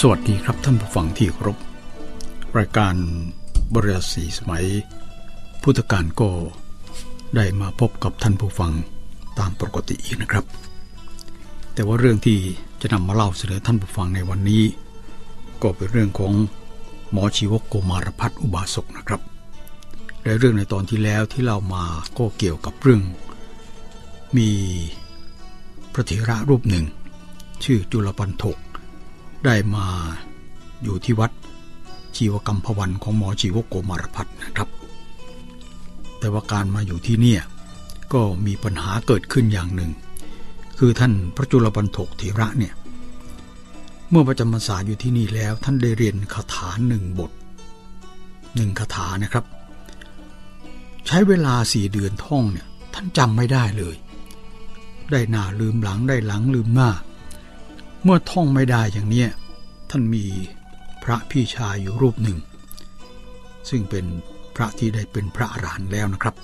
สวัสดีครับท่านผู้ฟังที่ครพรายการบริสีสมัย พุทธกาลก็ได้มาพบกับท่านผู้ฟังตามปกติอีกนะครับ แต่ว่าเรื่องที่จะนำมาเล่าเสนอท่านผู้ฟังในวันนี้ ก็เป็นเรื่องของหมอชีวกโกมารพัฒอุบาสกนะครับและเรื่องในตอนที่แล้วที่เรามาก็เกี่ยวกับเรื่อง มีพระเถระรูปหนึ่ง ชื่อจุลปันถก ได้มาอยู่ที่วัดชีวกรรมพวันของหมอชีวกโกมารพัฒนะครับ แต่ว่าการมาอยู่ที่นี่ก็มีปัญหาเกิดขึ้นอย่างหนึ่ง คือท่านพระจุลปันถกเถระเนี่ยเมื่อประจำพรรษาอยู่ที่นี่แล้วท่านได้เรียนคาถาหนึ่งบทหนึ่งคาถานะครับ ใช้เวลาสี่เดือนท่องเนี่ยท่านจำไม่ได้เลย ได้หน้าลืมหลังได้หลังลืมหน้า เมื่อท่องไม่ได้อย่างเนี้ยท่านมีพระพี่ชายอยู่รูปหนึ่ง ซึ่งเป็นพระที่ได้เป็นพระอรหันต์แล้วนะครับ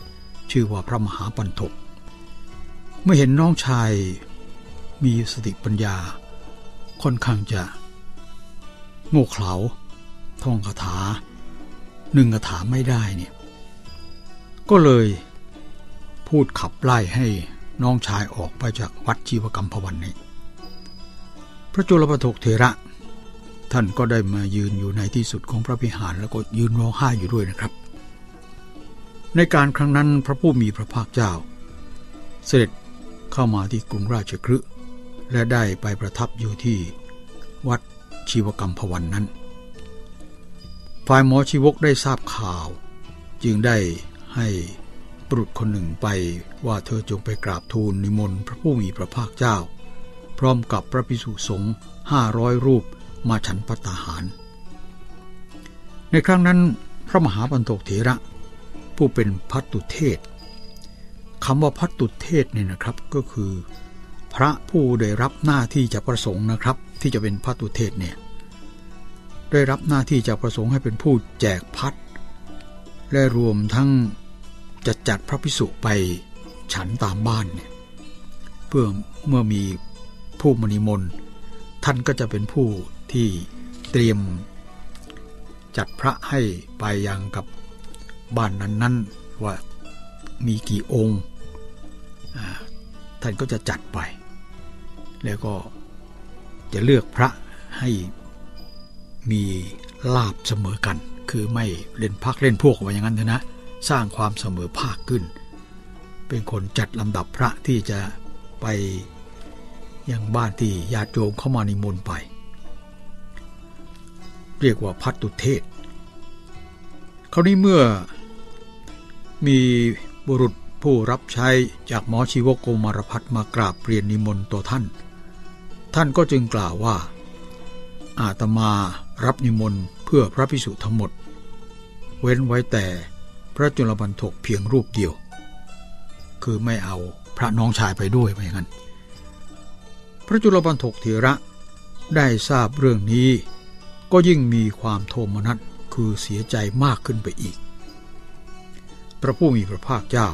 ชื่อว่าพระมหาปันถกเมื่อเห็นน้องชายมีสติปัญญา ค่อนข้างจะ โง่เขลาท่องคาถาหนึ่งคาถาไม่ได้เนี่ยก็เลยพูดขับไล่ให้น้องชายออกไปจากวัดจีวกรรมพวันนี้ พระจุลปถกเถระ ท่านก็ได้มายืนอยู่ในที่สุดของพระพิหารแล้วก็ยืนร้องไห้อยู่ด้วยนะครับ ในการครั้งนั้นพระผู้มีพระภาคเจ้า เสด็จเข้ามาที่กรุงราชคฤห์และได้ไปประทับอยู่ที่วัดชีวกรรมพวันนั้น ฝ่ายหมอชีวกได้ทราบข่าว จึงได้ให้บุรุษคนหนึ่งไปว่าเธอจงไปกราบทูลนิมนต์พระผู้มีพระภาคเจ้า ร้อมกับพระภิกษุสงฆ์ห้าร้อยรูปมาฉันพัตตาหาร ในครั้งนั้นพระมหาปันโตกเถระ ผู้เป็นพัตตุเทศคำว่าพัตตุเทศเนี่ยนะครับก็คือ พระผู้ได้รับหน้าที่จะประสงค์นะครับ ที่จะเป็นพัตตุเทศเนี่ยได้รับหน้าที่จะประสงค์ให้เป็นผู้แจกพัดและรวมทั้งจะจัดพระพิสุไปฉันตามบ้านเนี่ยเพื่อเมื่อมี ผู้มณีมนท่านก็จะเป็นผู้ที่เตรียมจัดพระให้ไปยังกับบ้านนั้นๆว่ามีกี่องค์ ท่านก็จะจัดไป แล้วก็จะเลือกพระให้มีลาบเสมอกัน คือไม่เล่นพักเล่นพวกไว้อย่างนั้นนะ สร้างความเสมอภาคขึ้น เป็นคนจัดลำดับพระที่จะไป อยังบ้านที่ญาติโยมเข้ามานิมนต์ไป เรียกว่าพัตตุเทศ คราวนี้เมื่อมีบุรุษผู้รับใช้จากหมอชีวกโกมารพัฒมากราบเรียนนิมนต์ต่อท่าน ท่านก็จึงกล่าวว่า อาตมารับนิมนต์เพื่อพระพิสุทั้งหมด เว้นไว้แต่พระจุลบรรทกเพียงรูปเดียว คือไม่เอาพระน้องชายไปด้วยไปงั้น ระจุลบรรทกเถระได้ทราบเรื่องนี้ ก็ยิ่งมีความโทมนัสคือเสียใจมากขึ้นไปอีก พระผู้มีพระภาคเจ้า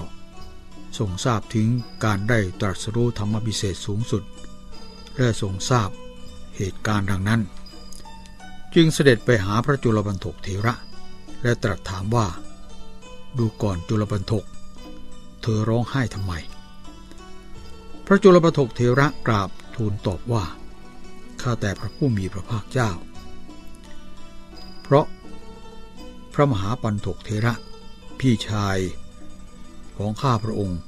ทรงทราบถึงการได้ตรัสรู้ธรรมบิเศษสูงสุด และทรงทราบเหตุการณ์ดังนั้น จึงเสด็จไปหาพระจุลบรรทกเถระ และตรัสถามว่า ดูก่อนจุลบรรทกเธอร้องไห้ทำไม พระจุลบรรทกเถระกราบ ทูลตอบว่า ข้าแต่พระผู้มีพระภาคเจ้า เพราะพระมหาปันถกเถระ พี่ชายของข้าพระองค์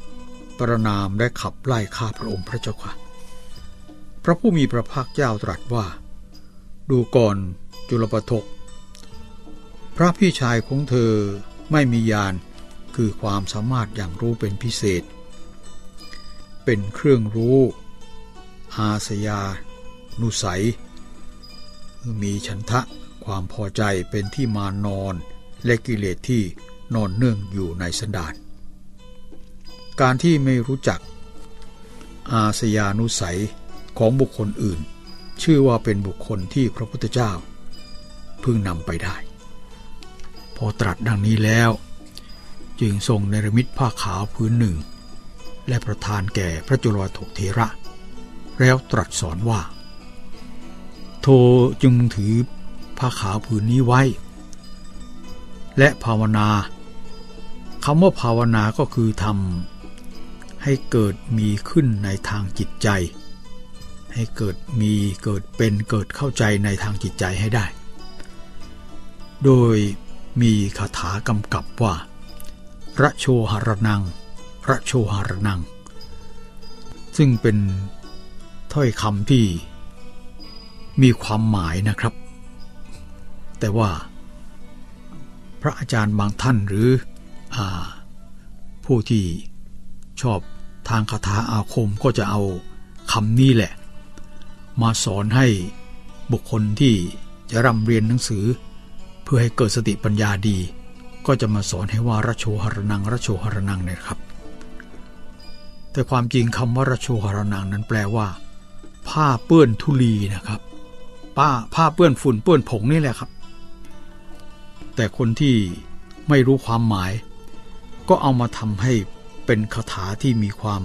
ประนามและขับไล่ข้าพระองค์พระเจ้าค่ะ พระผู้มีพระภาคเจ้าตรัสว่า ดูก่อนจุลปทกพระพี่ชายของเธอไม่มียานคือความสามารถอย่างรู้เป็นพิเศษ เป็นเครื่องรู้ อาสยา นุสัย มีฉันทะความพอใจเป็นที่มานอนและกิเลสที่นอนเนื่องอยู่ในสันดาน การที่ไม่รู้จัก อาสยานุสัยของบุคคลอื่น ชื่อว่าเป็นบุคคลที่พระพุทธเจ้าพึงนำไปได้ พอตรัสดังนี้แล้ว จึงทรงเนรมิตผ้าขาวพื้นหนึ่ง และประทานแก่พระจุลวัถกเทระ แล้วตรัสสอนว่าโธจึงถือผ้าขาวผืนนี้ไว้ และภาวนาคำว่าภาวนาก็คือทำให้เกิดมีขึ้นในทางจิตใจ ให้เกิดมีเกิดเป็นเกิดเข้าใจในทางจิตใจให้ได้ โดยมีคาถากำกับว่า ระโชหรนัง ระโชหรนัง ซึ่งเป็น ถ้อยคำที่มีความหมายนะครับ แต่ว่าพระอาจารย์บางท่านหรืออผู้ที่ชอบทางคาถาอาคมก็จะเอาคำนี้แหละ มาสอนให้บุคคลที่จะร่ำเรียนหนังสือ เพื่อให้เกิดสติปัญญาดี ก็จะมาสอนให้ว่าระโชหรนังระโชหรนังเนี่ยครับ แต่ความจริงคำว่าระโชหรนังนั้นแปลว่า ผ้าเปื้อนทุลีนะครับป้าผ้าเปื้อนฝุ่นเปื้อนผงนี่แหละครับ แต่คนที่ไม่รู้ความหมาย ก็เอามาทำให้เป็นคาถาที่มีความ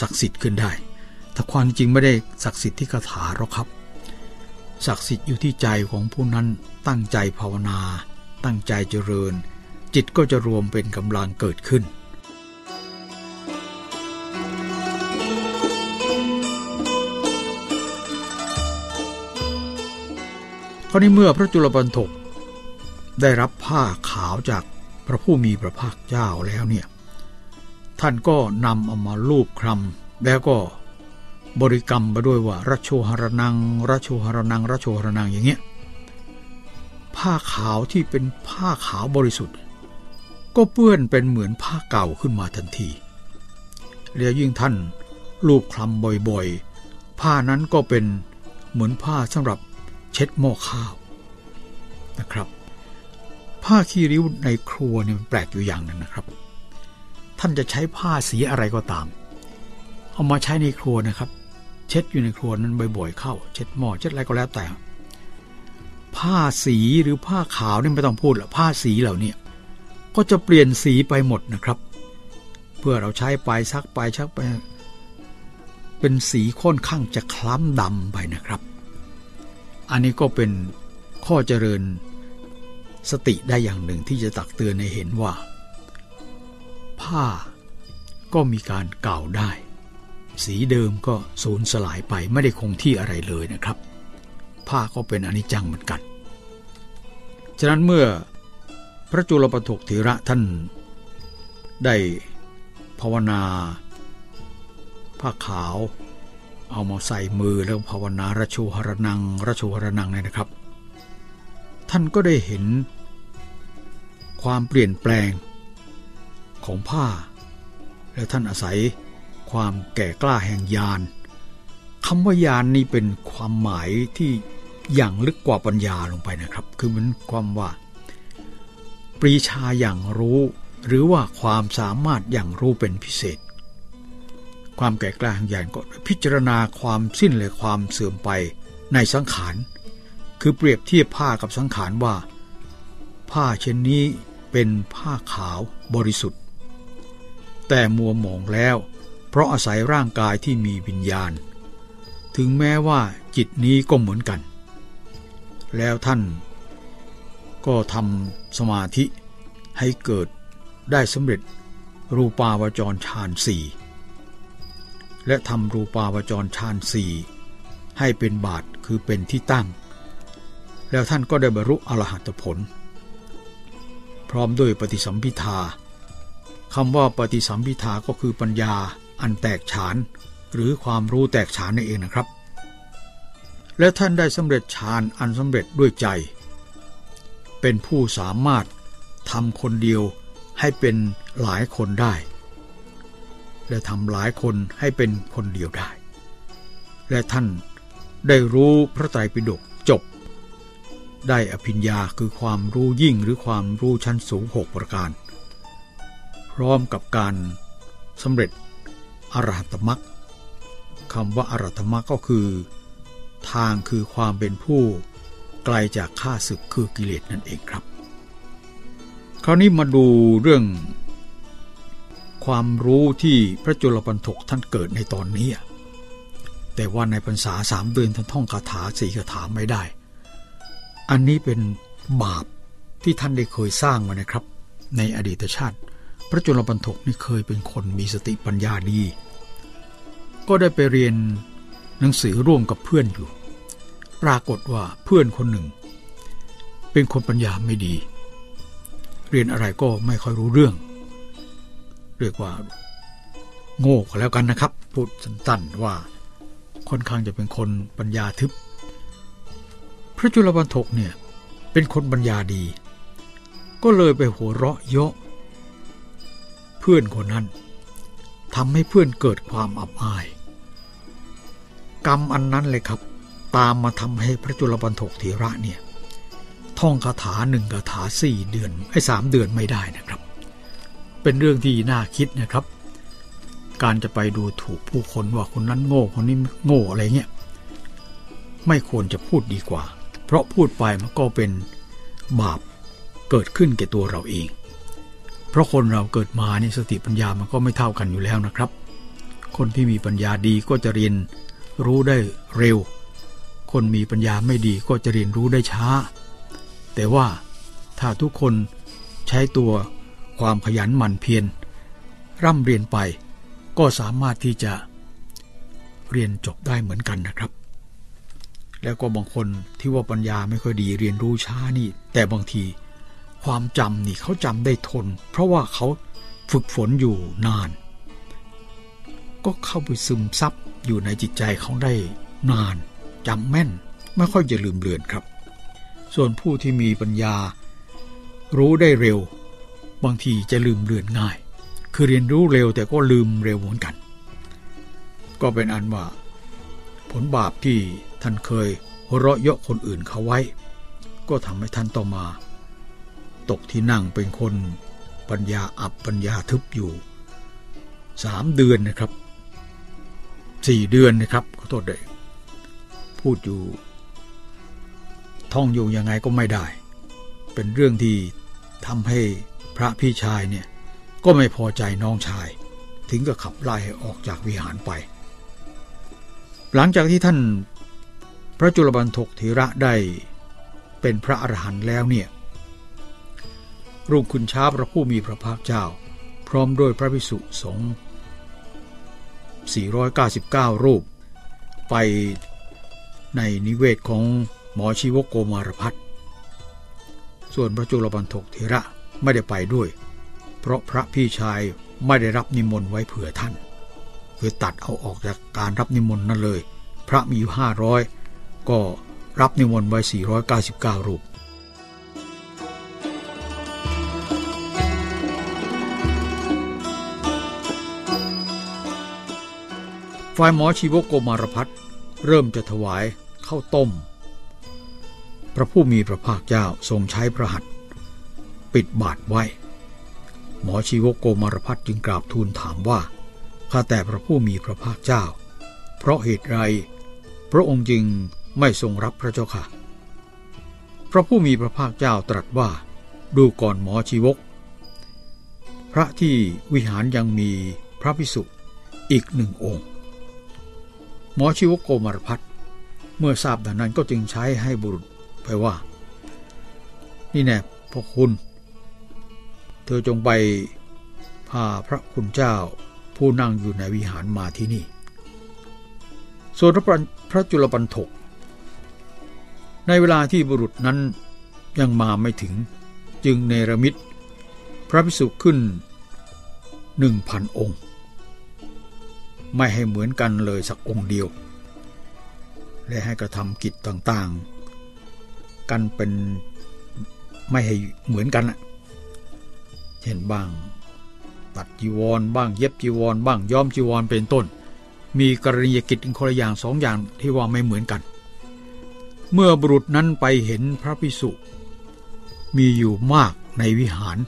ศักดิ์สิทธิ์ขึ้นได้ แต่ความจริงไม่ได้ศักดิ์สิทธิ์ที่คาถาหรอกครับ ศักดิ์สิทธิ์อยู่ที่ใจของผู้นั้นตั้งใจภาวนา ตั้งใจเจริญ จิตก็จะรวมเป็นกำลังเกิดขึ้น ราวนี้เมื่อพระจุลปันถกได้รับผ้าขาวจากพระผู้มีพระภาคเจ้าแล้วเนี่ยท่านก็นำเอามาลูบคลำแล้วก็บริกรรมไปด้วยว่ารัชโชหรนังรัชโชหรนังรัชโชหรนังอย่างเงี้ยผ้าขาวที่เป็นผ้าขาวบริสุทธิ์ ก็เปื้อนเป็นเหมือนผ้าเก่าขึ้นมาทันทีแล้วยิ่งท่านลูบคลำบ่อยๆ ผ้านั้นก็เป็นเหมือนผ้าสำหรับ เช็ดหม้อข้าวนะครับ ผ้าขี้ริ้วในครัวเนี่ยมันแปลกอยู่อย่างนึงนะครับ ท่านจะใช้ผ้าสีอะไรก็ตาม เอามาใช้ในครัวนะครับ เช็ดอยู่ในครัวนั้นบ่อยๆเข้า เช็ดหม้อเช็ดอะไรก็แล้วแต่ ผ้าสีหรือผ้าขาวนี่ไม่ต้องพูดหรอกผ้าสีเหล่านี้ก็จะเปลี่ยนสีไปหมดนะครับ เพื่อเราใช้ไปซักไปชักไป เป็นสีค่อนข้างจะคล้ำดำไปนะครับ อันนี้ก็เป็นข้อเจริญสติได้อย่างหนึ่งที่จะตักเตือนให้เห็นว่า ผ้าก็มีการเก่าได้ สีเดิมก็สูญสลายไปไม่ได้คงที่อะไรเลยนะครับ ผ้าก็เป็นอนิจจังเหมือนกัน ฉะนั้นเมื่อพระจุลปถกถิระท่านได้ภาวนา ผ้าขาว เอามาใส่มือแล้วภาวนาระชูหรนังระชูหรนังเนี่ยนะครับ ท่านก็ได้เห็น ความเปลี่ยนแปลงของผ้า และท่านอาศัยความแก่กล้าแห่งยานคำว่ายานนี้เป็นความหมายที่อย่างลึกกว่าปัญญาลงไปนะครับ คือมันความว่า ปรีชาอย่างรู้ หรือว่าความสามารถอย่างรู้เป็นพิเศษ ความแก่กล้าแห่งญาณก็พิจารณาความสิ้นและความเสื่อมไปในสังขาร คือเปรียบเทียบผ้ากับสังขารว่า ผ้าเช่นนี้เป็นผ้าขาวบริสุทธิ์ แต่มัวหมองแล้ว เพราะอาศัยร่างกายที่มีวิญญาณ ถึงแม้ว่าจิตนี้ก็เหมือนกัน แล้วท่านก็ทำสมาธิให้เกิดได้สำเร็จรูปาวจรฌานสี่ และทำรูปาวจรฌานสี่ให้เป็นบาทคือเป็นที่ตั้ง แล้วท่านก็ได้บรรลุอรหัตผล พร้อมด้วยปฏิสัมพิทาคำว่าปฏิสัมพิทาก็คือปัญญาอันแตกฉาน หรือความรู้แตกฉานนั่นเองนะครับ และท่านได้สำเร็จฌานอันสำเร็จด้วยใจ เป็นผู้สามารถทำคนเดียวให้เป็นหลายคนได้ และทำหลายคนให้เป็นคนเดียวได้ และท่านได้รู้พระไตรปิฎกจบ ได้อภิญญาคือความรู้ยิ่งหรือความรู้ชั้นสูงหกประการ พร้อมกับการสำเร็จอรหัตมรักคำว่าอรหัตมรักก็คือ ทางคือความเป็นผู้ไกลจากข้าศึกคือกิเลสนั่นเองครับ คราวนี้มาดูเรื่อง ความรู้ที่พระจุลปันถกท่านเกิดในตอนนี้ แต่ว่าในพรรษาสามเดือนท่านท่องคาถาสี่คาถาไม่ได้ อันนี้เป็นบาปที่ท่านได้เคยสร้างมานะครับ ในอดีตชาติ พระจุลปันถกนี่เคยเป็นคนมีสติปัญญาดี ก็ได้ไปเรียนหนังสือร่วมกับเพื่อนอยู่ ปรากฏว่าเพื่อนคนหนึ่ง เป็นคนปัญญาไม่ดี เรียนอะไรก็ไม่ค่อยรู้เรื่อง เรียกว่า โง่ก็แล้วกันนะครับ พูดสั้นๆว่าค่อนข้างจะเป็นคนปัญญาทึบ พระจุลปันทกเนี่ยเป็นคนปัญญาดี ก็เลยไปหัวเราะเยาะเพื่อนคนนั้นทำให้เพื่อนเกิดความอับอาย กรรมอันนั้นเลยครับ ตามมาทำให้พระจุลปันทกเถระเนี่ยท่องคาถาหนึ่งคาถาสี่เดือนไอ้สามเดือนไม่ได้นะครับ เป็นเรื่องที่น่าคิดนะครับ การจะไปดูถูกผู้คนว่าคนนั้นโง่คนนี้โง่อะไรเงี้ยไม่ควรจะพูดดีกว่า เพราะพูดไปมันก็เป็นบาปเกิดขึ้นแก่ตัวเราเอง เพราะคนเราเกิดมานี่สติปัญญามันก็ไม่เท่ากันอยู่แล้วนะครับ คนที่มีปัญญาดีก็จะเรียนรู้ได้เร็ว คนมีปัญญาไม่ดีก็จะเรียนรู้ได้ช้า แต่ว่าถ้าทุกคนใช้ตัว ความขยันหมั่นเพียรร่ำเรียนไปก็สามารถที่จะเรียนจบได้เหมือนกันนะครับ แล้วก็บางคนที่ว่าปัญญาไม่ค่อยดีเรียนรู้ช้านี่ แต่บางทีความจำนี่เขาจำได้ทน เพราะว่าเขาฝึกฝนอยู่นาน ก็เข้าไปซึมซับอยู่ในจิตใจเขาได้นานจำแม่นไม่ค่อยจะลืมเลือนครับ ส่วนผู้ที่มีปัญญา รู้ได้เร็ว บางทีจะลืมเลือนง่าย คือเรียนรู้เร็วแต่ก็ลืมเร็วเหมือนกัน ก็เป็นอันว่า ผลบาปที่ท่านเคยหัวเราะเยาะคนอื่นเขาไว้ ก็ทำให้ท่านต้อมา ตกที่นั่งเป็นคนปัญญาอับปัญญาทึบอยู่สามเดือนนะครับสี่เดือนนะครับขอโทษเลยพูดอยู่ ท่องอยู่ยังไงก็ไม่ได้ เป็นเรื่องที่ทำให้ พระพี่ชายเนี่ยก็ไม่พอใจน้องชาย ถึงกับขับไล่ออกจากวิหารไป หลังจากที่ท่านพระจุลบันทกเถระได้เป็นพระอรหันต์แล้วเนี่ยรุ่งคุณช้าพระผู้มีพระภาคเจ้า พร้อมด้วยพระภิกษุสงฆ์499 รูป ไปในนิเวศของหมอชีวโกมารพัฒส่วนพระจุลบันทกเถระ ไม่ได้ไปด้วย เพราะพระพี่ชายไม่ได้รับนิมนต์ไว้เผื่อท่าน คือตัดเอาออกจากการรับนิมนต์นั่นเลย พระมีอยู่ห้าร้อยก็รับนิมนต์ไว้ 499 รูป ฝ่ายหมอชีวโกมารพัฒเริ่มจะถวายข้าวต้ม พระผู้มีพระภาคเจ้าทรงใช้พระหัตถ์ ปิดบาทไว้ หมอชีวโกมารพัฒจึงกราบทูลถามว่า ข้าแต่พระผู้มีพระภาคเจ้า เพราะเหตุไร พระองค์จึงไม่ทรงรับพระเจ้าค่ะ พระผู้มีพระภาคเจ้าตรัสว่า ดูก่อนหมอชีวก พระที่วิหารยังมีพระพิสุอีกหนึ่งองค์ หมอชีวกโกมารพัฒเมื่อทราบดังนั้นก็จึงใช้ให้บุรุษไปว่า นี่แน่พระคุณ เธอจงไปพาพระคุณเจ้าผู้นั่งอยู่ในวิหารมาที่นี่ ส่วนพระจุลปันถก ในเวลาที่บุรุษนั้นยังมาไม่ถึงจึงเนรมิตพระพิสุขึ้นหนึ่งพันองค์ ไม่ให้เหมือนกันเลยสักองค์เดียว และให้กระทำกิจต่างๆ กันเป็นไม่ให้เหมือนกันนะ ช่นบ้าง ตัดจีวรบ้างเย็บจีวรบ้างย้อมจีวรเป็นต้น มีกรณียกิจคนละอย่างสองอย่างที่ว่าไม่เหมือนกัน เมื่อบุรุษนั้นไปเห็นพระพิสุมีอยู่มากในวิหาร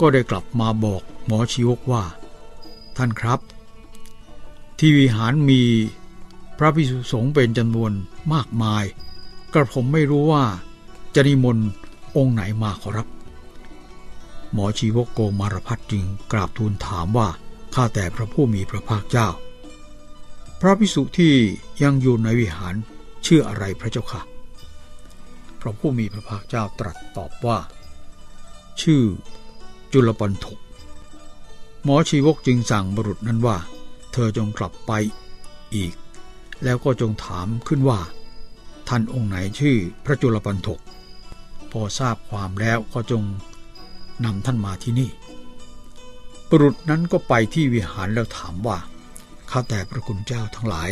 ก็ได้กลับมาบอกหมอชีวกว่า ท่านครับ ที่วิหารมีพระพิสุสงฆ์เป็นจำนวนมากมาย กระผมไม่รู้ว่าจะนิมนต์องค์ไหนมาขอรับ หมอชีวกโกมารพัฒจึงกราบทูลถามว่า ข้าแต่พระผู้มีพระภาคเจ้า พระพิสุที่ยังอยู่ในวิหารชื่ออะไรพระเจ้าค่ะ พระผู้มีพระภาคเจ้าตรัสตอบว่า ชื่อจุลปันถกหมอชีวกจึงสั่งบุรุษนั้นว่า เธอจงกลับไปอีก แล้วก็จงถามขึ้นว่า ท่านองค์ไหนชื่อพระจุลปันถกพอทราบความแล้วก็จง นำท่านมาที่นี่ บุรุษนั้นก็ไปที่วิหารแล้วถามว่า ข้าแต่พระคุณเจ้าทั้งหลาย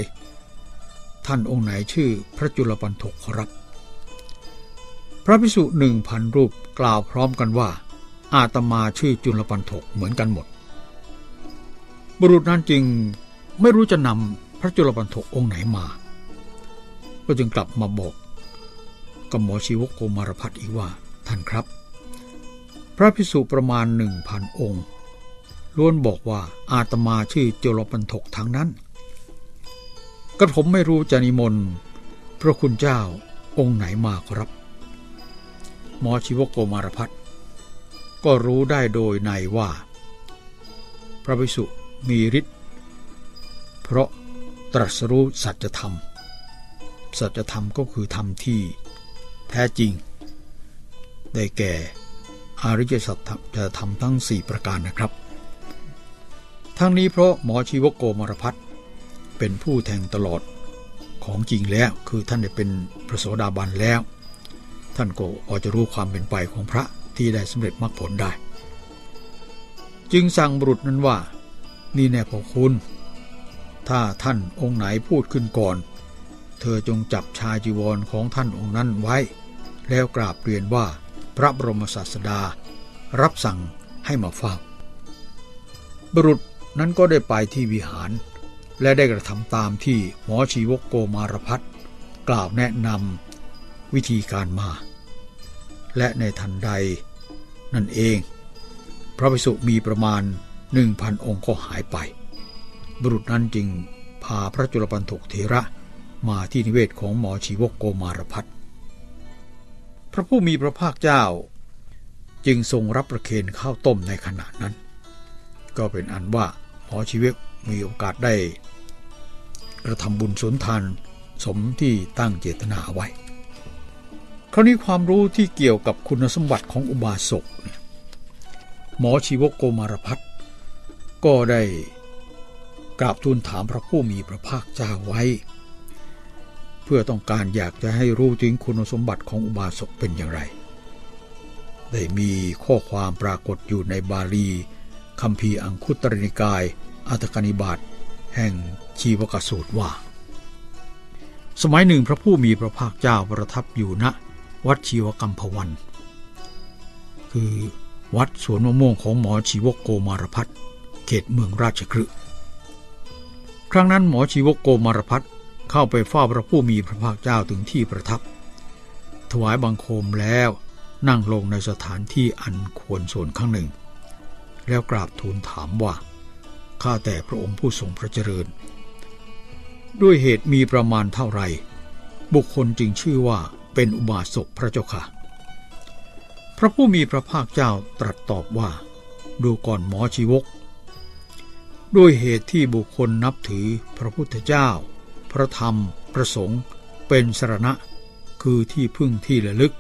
ท่านองค์ไหนชื่อพระจุลปันถกขอรับ พระพิสุหนึ่งพันรูปกล่าวพร้อมกันว่า อาตมาชื่อจุลปันถกเหมือนกันหมด บุรุษนั้นจึงไม่รู้จะนำพระจุลปันถกองค์ไหนมา ก็จึงกลับมาบอกกับหมอชีวกโกมารพัฒอีกว่าท่านครับ พระพิสุประมาณหนึ่งพันองค์ ล้วนบอกว่าอาตมาชื่อโจรปันถกทั้งนั้น กระผมไม่รู้จะนิมนต์พระคุณเจ้าองค์ไหนมาครับ หมอชีวโกมารพัฒก็รู้ได้โดยในว่า พระภิกษุมีฤทธิ์เพราะตรัสรู้สัจธรรม สัจธรรมก็คือธรรมที่แท้จริง ได้แก่ อริยสัจจะทำทั้งสี่ประการนะครับ ทั้งนี้เพราะหมอชีวโกมรพัฒเป็นผู้แทงตลอดของจริงแล้วคือท่านได้เป็นพระโสดาบันแล้ว ท่านก็อจะรู้ความเป็นไปของพระที่ได้สำเร็จมรรคผลได้ จึงสั่งบุรุษนั้นว่า นี่แน่พอคุณ ถ้าท่านองค์ไหนพูดขึ้นก่อน เธอจงจับชายจีวรของท่านองค์นั้นไว้ แล้วกราบเรียนว่า พระบรมศาสดา รับสั่งให้มาเฝ้าบุรุษนั้นก็ได้ไปที่วิหาร และได้กระทำตามที่หมอชีวกโกมารพัฒกล่าวแนะนำวิธีการมา และในทันใดนั่นเอง พระภิกษุมีประมาณหนึ่งพันองค์ก็หายไป บุรุษนั้นจึงพาพระจุลปันถกเทระมาที่นิเวศของหมอชีวกโกมารพัฒพ ระผู้มีพระภาคเจ้า จึงทรงรับประเคนข้าวต้มในขณะนั้น ก็เป็นอันว่าหมอชีวิตมีโอกาสได้ กระทำบุญสุนทานสมที่ตั้งเจตนาไว้ คราวนี้ความรู้ที่เกี่ยวกับคุณสมบัติของอุบาสกหมอชีวกโกมารพัฒก็ได้กราบทูลถามพระผู้มีพระภาคเจ้าไว้ เพื่อต้องการอยากจะให้รู้ถึงคุณสมบัติของอุบาสกเป็นอย่างไร ได้มีข้อความปรากฏอยู่ในบาลีคำพีอังคุตรนิกาย อัตกนิบาตแห่งชีวกสูตรว่า สมัยหนึ่งพระผู้มีพระภาคเจ้าประทับอยู่ณวัดชีวกรรมพวัน คือวัดสวนมะม่วงของหมอชีวกโกมารพัฒเขตเมืองราชคฤห์ครั้งนั้นหมอชีวกโกมารพัฒ เข้าไปเฝ้าพระผู้มีพระภาคเจ้าถึงที่ประทับ ถวายบังคมแล้วนั่งลงในสถานที่อันควรส่วนข้างหนึ่ง แล้วกราบทูลถามว่า ข้าแต่พระองค์ผู้ทรงพระเจริญ ด้วยเหตุมีประมาณเท่าไร บุคคลจึงชื่อว่าเป็นอุบาสกพระเจ้าค่ะ พระผู้มีพระภาคเจ้าตรัสตอบว่า ดูก่อนหมอชีวก ด้วยเหตุที่บุคคลนับถือพระพุทธเจ้า พระธรรมพระสงฆ์เป็นสรณะ คือที่พึ่งที่ระลึก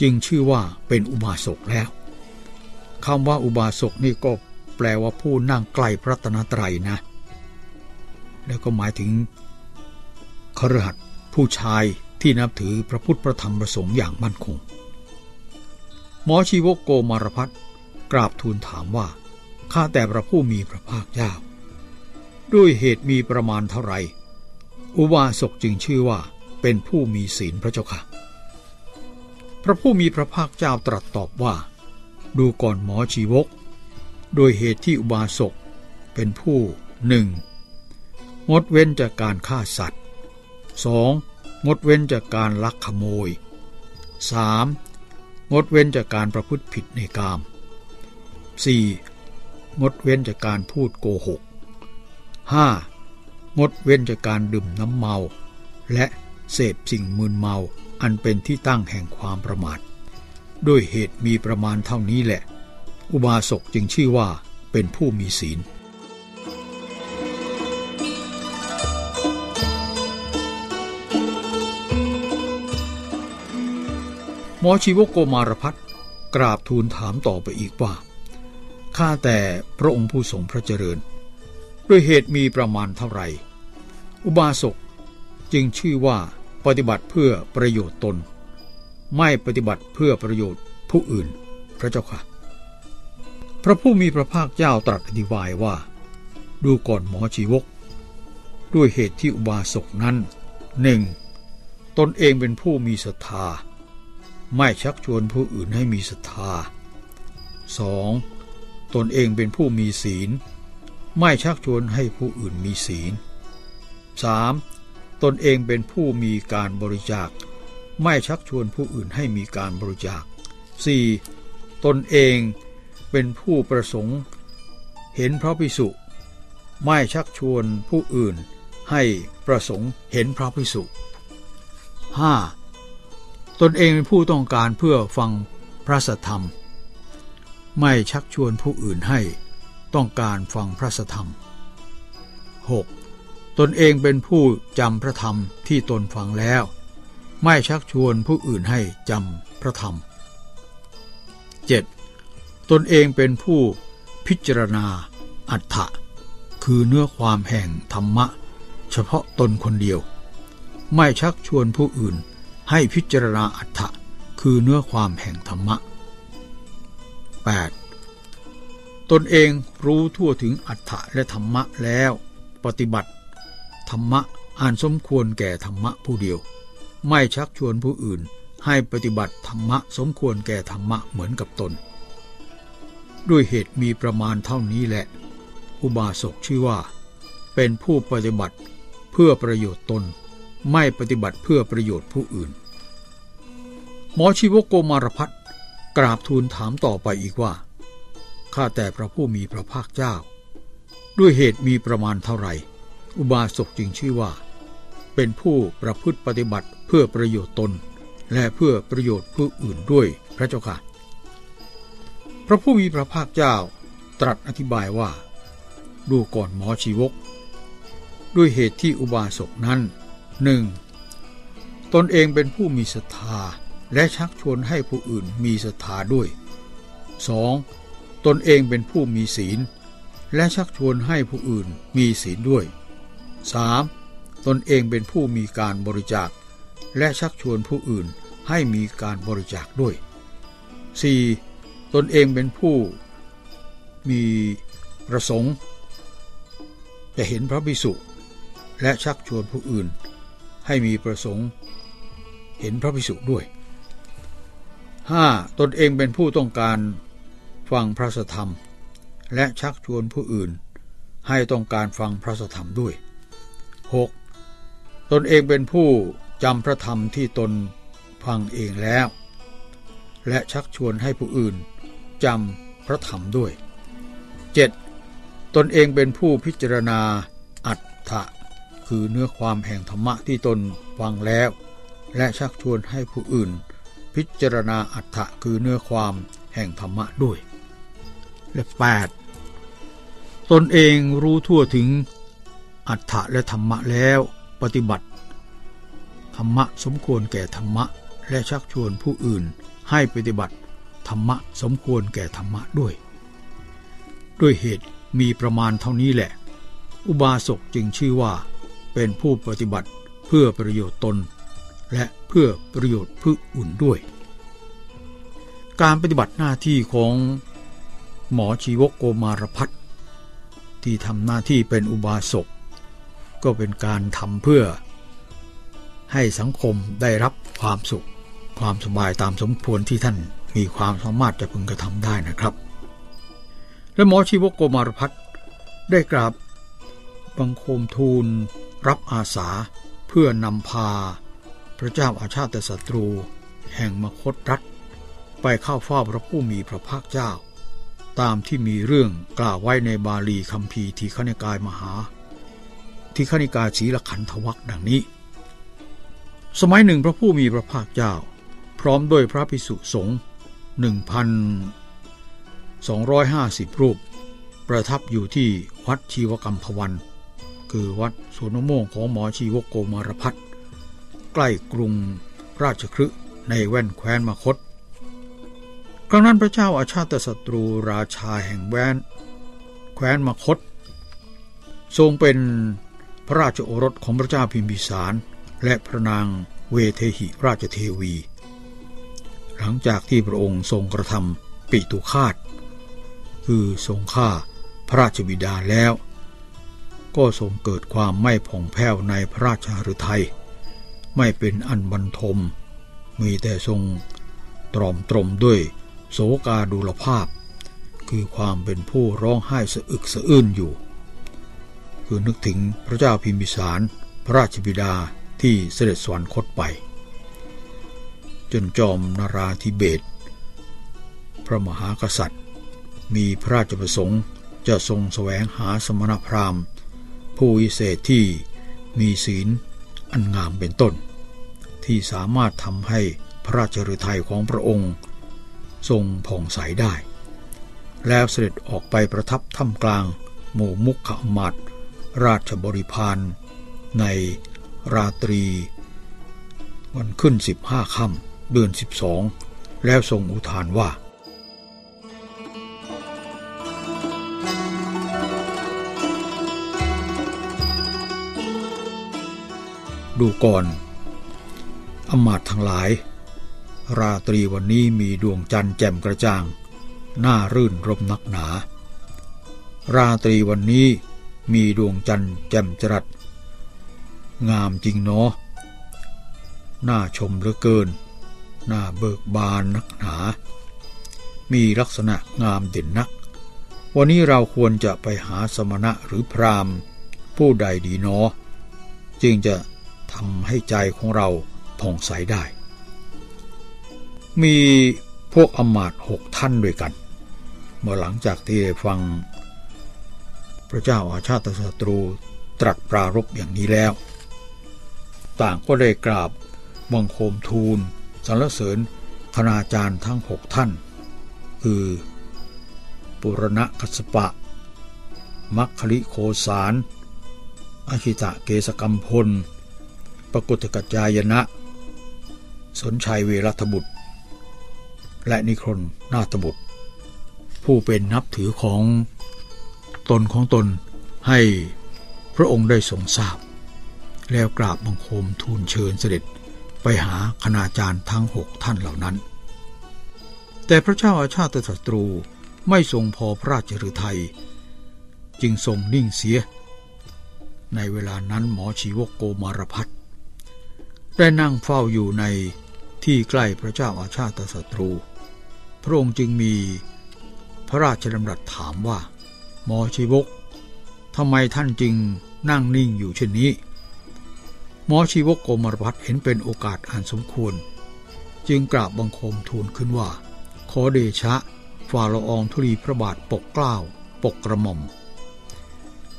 จึงชื่อว่าเป็นอุบาสกแล้วคำว่าอุบาสกนี่ก็แปลว่าผู้นั่งใกล้พระตนตรัยนะ แล้วก็หมายถึงครหัสผู้ชายที่นับถือพระพุทธพระธรรมพระสงฆ์อย่างมั่นคง หมอชีวกโกมารพัฒกราบทูลถามว่า ข้าแต่พระผู้มีพระภาคเจ้า ด้วยเหตุมีประมาณเท่าไร อุบาสกจึงชื่อว่าเป็นผู้มีศีลพระเจ้าค่ะ พระผู้มีพระภาคเจ้าตรัสตอบว่า ดูก่อนหมอชีวก โดยเหตุที่อุบาสกเป็นผู้หนึ่งงดเว้นจากการฆ่าสัตว์ 2. งดเว้นจากการลักขโมย 3. งดเว้นจากการประพฤติผิดในกาม 4. งดเว้นจากการพูดโกหก 5. งดเว้นจากการดื่มน้ำเมา และเสพสิ่งมึนเมาอันเป็นที่ตั้งแห่งความประมาท ด้วยเหตุมีประมาณเท่านี้แหละ อุบาสกจึงชื่อว่าเป็นผู้มีศีล หมอชีวโกมารพัฒกราบทูลถามต่อไปอีกว่า ข้าแต่พระองค์ผู้ทรงพระเจริญ ด้วยเหตุมีประมาณเท่าไหร่ อุบาสกจึงชื่อว่าปฏิบัติเพื่อประโยชน์ตน ไม่ปฏิบัติเพื่อประโยชน์ผู้อื่น พระเจ้าค่ะ พระผู้มีพระภาคเจ้าตรัสอธิบายว่า ดูก่อนหมอชีวก ด้วยเหตุที่อุบาสกนั้นหนึ่งตนเองเป็นผู้มีศรัทธา ไม่ชักชวนผู้อื่นให้มีศรัทธา 2. ตนเองเป็นผู้มีศีล ไม่ชักชวนให้ผู้อื่นมีศีล 3. ตนเองเป็นผู้มีการบริจาค ไม่ชักชวนผู้อื่นให้มีการบริจาค 4. ตนเองเป็นผู้ประสงค์เห็นพระพิสุ ไม่ชักชวนผู้อื่นให้ประสงค์เห็นพระพิสุ 5. ตนเองเป็นผู้ต้องการเพื่อฟังพระสัทธรรม ไม่ชักชวนผู้อื่นให้ ต้องการฟังพระธรรม 6. ตนเองเป็นผู้จำพระธรรมที่ตนฟังแล้ว ไม่ชักชวนผู้อื่นให้จำพระธรรม 7. ตนเองเป็นผู้พิจารณาอัฏฐะคือเนื้อความแห่งธรรมะ เฉพาะตนคนเดียว ไม่ชักชวนผู้อื่นให้พิจารณาอัฏฐะคือเนื้อความแห่งธรรมะ 8. ตนเองรู้ทั่วถึงอัฏฐะและธรรมะแล้ว ปฏิบัติ ธรรมะอ่านสมควรแก่ธรรมะผู้เดียว ไม่ชักชวนผู้อื่นให้ปฏิบัติธรรมะสมควรแก่ธรรมะเหมือนกับตน ด้วยเหตุมีประมาณเท่านี้แหละ อุบาสกชื่อว่า เป็นผู้ปฏิบัติเพื่อประโยชน์ตน ไม่ปฏิบัติเพื่อประโยชน์ผู้อื่น หมอชีวโกมารพัฒกราบทูลถามต่อไปอีกว่า ข้าแต่พระผู้มีพระภาคเจ้า ด้วยเหตุมีประมาณเท่าไหร่ อุบาสกจึงชื่อว่า เป็นผู้ประพฤติปฏิบัติเพื่อประโยชน์ตน และเพื่อประโยชน์ผู้อื่นด้วยพระเจ้าค่ะ พระผู้มีพระภาคเจ้าตรัสอธิบายว่า ดูก่อนหมอชีวก ด้วยเหตุที่อุบาสกนั้นหนึ่งตนเองเป็นผู้มีศรัทธาและชักชวนให้ผู้อื่นมีศรัทธาด้วย 2. ตนเองเป็นผู้มีศีล และชักชวนให้ผู้อื่นมีศีลด้วย 3. ตนเองเป็นผู้มีการบริจาค และชักชวนผู้อื่นให้มีการบริจาคด้วย 4. ตนเองเป็นผู้มีประสงค์ จะเห็นพระภิกษุ และชักชวนผู้อื่น ให้มีประสงค์เห็นพระภิกษุด้วย 5. ตนเองเป็นผู้ต้องการ ฟังพระธรรม และชักชวนผู้อื่น ให้ต้องการฟังพระธรรมด้วย 6. ตนเองเป็นผู้จำพระธรรมที่ตนฟังเองแล้ว และชักชวนให้ผู้อื่นจำพระธรรมด้วย 7. ตนเองเป็นผู้พิจารณาอัตถะคือเนื้อความแห่งธรรมะที่ตนฟังแล้ว และชักชวนให้ผู้อื่น พิจารณาอัตถะคือเนื้อความแห่งธรรมะด้วย และ 8. ตนเองรู้ทั่วถึงอัตถะและธรรมะแล้วปฏิบัติ ธรรมะสมควรแก่ธรรมะ และชักชวนผู้อื่นให้ปฏิบัติ ธรรมะสมควรแก่ธรรมะด้วย ด้วยเหตุมีประมาณเท่านี้แหละ อุบาสกจึงชื่อว่า เป็นผู้ปฏิบัติเพื่อประโยชน์ตน และเพื่อประโยชน์ผู้อื่นด้วย การปฏิบัติหน้าที่ของ หมอชีวกโกมารพัฒที่ทำหน้าที่เป็นอุบาสก ก็เป็นการทำเพื่อ ให้สังคมได้รับความสุข ความสบายตามสมควรที่ท่านมีความสามารถจะพึงกระทำได้นะครับ และหมอชีวกโกมารพัฒได้กราบบังคมทูลรับอาสาเพื่อนำพา พระเจ้าอาชาติศัตรู แห่งมคตรัฐ ไปเข้าเฝ้าพระผู้มีพระภาคเจ้า ตามที่มีเรื่องกล่าวไว้ในบาลีคัมภีร์ทีฆนิกายมหา ทีฆนิกายศีลขันธวัคดังนี้ สมัยหนึ่งพระผู้มีพระภาคเจ้า พร้อมด้วยพระภิกษุสงฆ์หนึ่งพันสองร้อยห้าสิบรูป ประทับอยู่ที่วัดชีวกรรมพวัน คือวัดสวนโมงของหมอชีวกโกมารพัฒใกล้กรุงราชครึในแว่นแคว้นมคต ครั้งนั้นพระเจ้าอาชาติศัตรูราชาแห่งแวนแคว้นมคต ทรงเป็นพระราชโอรสของพระเจ้าพิมพิสาร และพระนางเวเทหิราชเทวี หลังจากที่พระองค์ทรงกระทำปิตุคาต คือทรงฆ่าพระราชบิดาแล้ว ก็ทรงเกิดความไม่ผ่องแผ้วในพระราชฤทัยไม่เป็นอันบรรทม มีแต่ทรงตรอมตรมด้วย โสกาดูลภาพ คือความเป็นผู้ร้องไห้สะอึกสะอื้นอยู่ คือนึกถึงพระเจ้าพิมพิสาร พระราชบิดาที่เสด็จสวรรคตไป จนจอมนาราธิเบศพระมหากษัตริย์ มีพระราชประสงค์จะทรงแสวงหาสมณพราหมณ์ ผู้วิเศษที่มีศีลอันงามเป็นต้น ที่สามารถทำให้พระราชฤทัยของพระองค์ ทรงผ่องใสได้ แล้วเสด็จออกไปประทับท่ามกลาง หมู่มุขขมัดราชบริพารในราตรี วันขึ้นสิบห้าค่ำเดือนสิบสองแล้วทรงอุทานว่าดูก่อนอมาตทั้งหลาย ราตรีวันนี้มีดวงจันทร์แจ่มกระจ่างน่ารื่นรมนักหนา ราตรีวันนี้มีดวงจันทร์แจ่มจรัส งามจริงเนาะน่าชมเหลือเกินน่าเบิกบานนักหนา มีลักษณะงามเด่นนัก วันนี้เราควรจะไปหาสมณะหรือพราหมณ์ผู้ใดดีเนาะจึงจะทำให้ใจของเราผ่องใสได้ มีพวกอมาตหกท่านด้วยกัน เมื่อหลังจากที่ฟัง พระเจ้าอาชาติศัตรูตรัสปรารบอย่างนี้แล้ว ต่างก็ได้กราบบังคมทูลสรรเสริญคณาจารย์ทั้งหกท่าน คือ ปุรณะกัสปะ มัคคลิโคสารอาชิตะเกสกัมพล ปกุตกัจจายนะ สนชัยเวรัตบุตร และนิครนนาตบุตร ผู้เป็นนับถือของตนของตนให้พระองค์ได้ทรงทราบ แล้วกราบบังคมทูลเชิญเสด็จไปหาคณาจารย์ทั้งหกท่านเหล่านั้น แต่พระเจ้าอาชาติศัตรูไม่ทรงพอพระราชฤทัยจึงทรงนิ่งเสีย ในเวลานั้นหมอชีวกโกมารพัฒได้นั่งเฝ้าอยู่ในที่ใกล้พระเจ้าอาชาติศัตรู พระองค์จึงมีพระราชดำรัสถามว่า มอชีวกทำไมท่านจึงนั่งนิ่งอยู่เช่นนี้ มอชีวกโกมารพัฒเห็นเป็นโอกาสอันสมควร จึงกราบบังคมทูลขึ้นว่า ขอเดชะฝ่าละอองธุลีพระบาทปกเกล้าปกกระหม่อม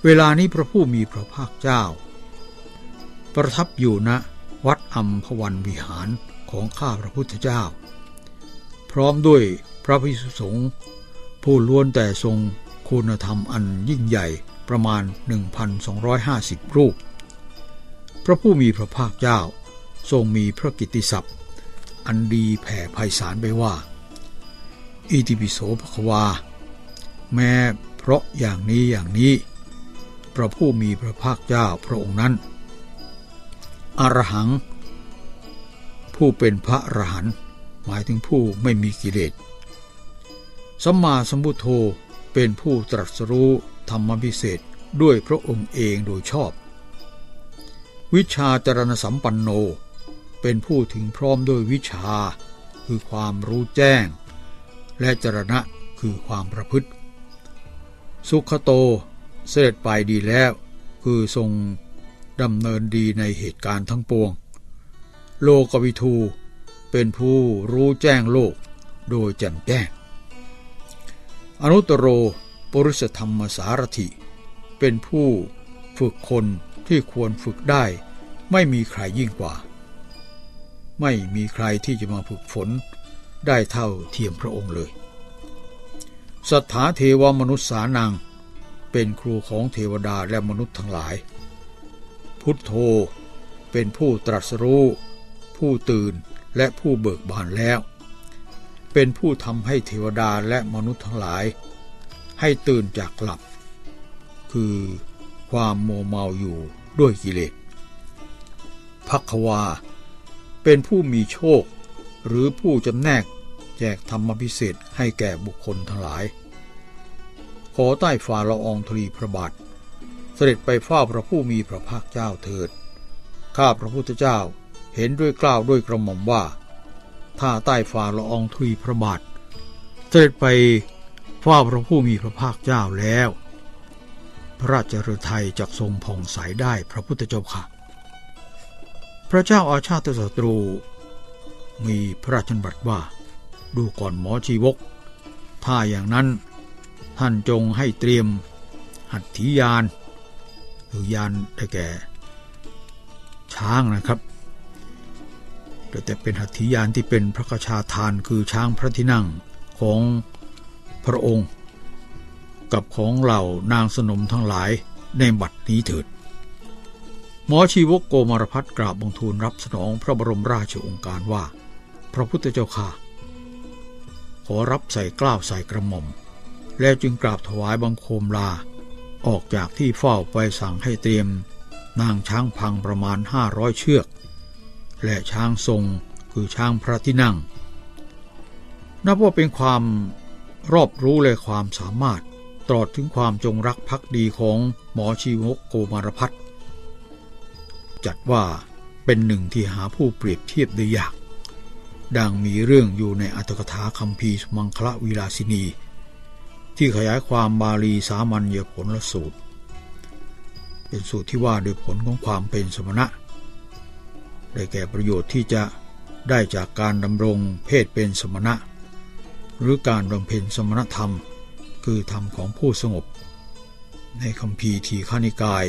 เวลานี้พระผู้มีพระภาคเจ้า ประทับอยู่ณวัดอัมพวันวิหารของข้าพระพุทธเจ้า พร้อมด้วยพระภิกษุสงฆ์ผู้ล้วนแต่ทรงคุณธรรมอันยิ่งใหญ่ประมาณ 1,250 รูป พระผู้มีพระภาคเจ้าทรงมีพระกิตติศัพท์ อันดีแผ่ไพศาลไปว่า อิติปิโสภควา แม้เพราะอย่างนี้อย่างนี้ พระผู้มีพระภาคเจ้าพระองค์นั้น อรหัง ผู้เป็นพระอรหันต์ หมายถึงผู้ไม่มีกิเลสสัมมาสัมพุทโธเป็นผู้ตรัสรู้ธรรมพิเศษด้วยพระองค์เองโดยชอบ วิชาจรณสัมปันโน เป็นผู้ถึงพร้อมด้วยวิชา คือความรู้แจ้ง และจรณะคือความประพฤติ สุขโตเสด็จไปดีแล้ว คือทรงดำเนินดีในเหตุการณ์ทั้งปวง โลกวิทู เป็นผู้รู้แจ้งโลกโดยแจ่มแจ้ง อนุตโรปริสธรรมสารถิ เป็นผู้ฝึกคนที่ควรฝึกได้ ไม่มีใครยิ่งกว่า ไม่มีใครที่จะมาฝึกฝนได้เท่าเทียมพระองค์เลย สัทธาเทวมนุษย์สานัง เป็นครูของเทวดาและมนุษย์ทั้งหลาย พุทโธเป็นผู้ตรัสรู้ ผู้ตื่น และผู้เบิกบานแล้ว เป็นผู้ทำให้เทวดาและมนุษย์ทั้งหลาย ให้ตื่นจากหลับ คือความโมเมาอยู่ด้วยกิเลสพักวา เป็นผู้มีโชค หรือผู้จำแนกแจกธรรมพิเศษให้แก่บุคคลทั้งหลาย ขอใต้ฝ่าละอองธุลีพระบาทเสด็จไปเฝ้าพระผู้มีพระภาคเจ้าเถิด ข้าพระพุทธเจ้า เห็นด้วยกล้าวด้วยกระหม่อมว่า ถ้าใต้ฝ่าละอองธุลีพระบาทเสด็จไปเฝ้าพระผู้มีพระภาคเจ้าแล้ว พระราชฤทัยจักทรงผ่องใสได้พระพุทธเจ้าค่ะ พระเจ้าอาชาติศัตรู มีพระราชบัติว่า ดูก่อนหมอชีวก ถ้าอย่างนั้นท่านจงให้เตรียมหัตถียาน หรือยานได้แก่ ช้างนะครับ แต่เป็นหัตถียานที่เป็นพระกชาทานคือช้างพระที่นั่งของพระองค์ กับของเหล่านางสนมทั้งหลายในบัดนี้เถิด หมอชีวกโกมารพัฒกราบบังทูลรับสนองพระบรมราชโองการว่า พระพุทธเจ้าข้าขอรับใส่กล้าวใส่กระหม่อม แล้วจึงกราบถวายบังคมลา ออกจากที่เฝ้าไปสั่งให้เตรียม นางช้างพังประมาณห้าร้อยเชือก และช้างทรงคือช้างพระที่นั่ง นับว่าเป็นความรอบรู้และความสามารถตลอดถึงความจงรักภักดีของหมอชีวกโกมารพัฒจัดว่าเป็นหนึ่งที่หาผู้เปรียบเทียบได้ยาก ดังมีเรื่องอยู่ในอัตถกถาคัมภีร์มังคละวิลาสินี ที่ขยายความบาลีสามัญญผลละสูตร เป็นสูตรที่ว่าโดยผลของความเป็นสมณะ ได้แก่ประโยชน์ที่จะได้จากการดำรงเพศเป็นสมณะ หรือการบำเพ็ญสมณธรรม คือธรรมของผู้สงบ ในคำพีทีขานิกาย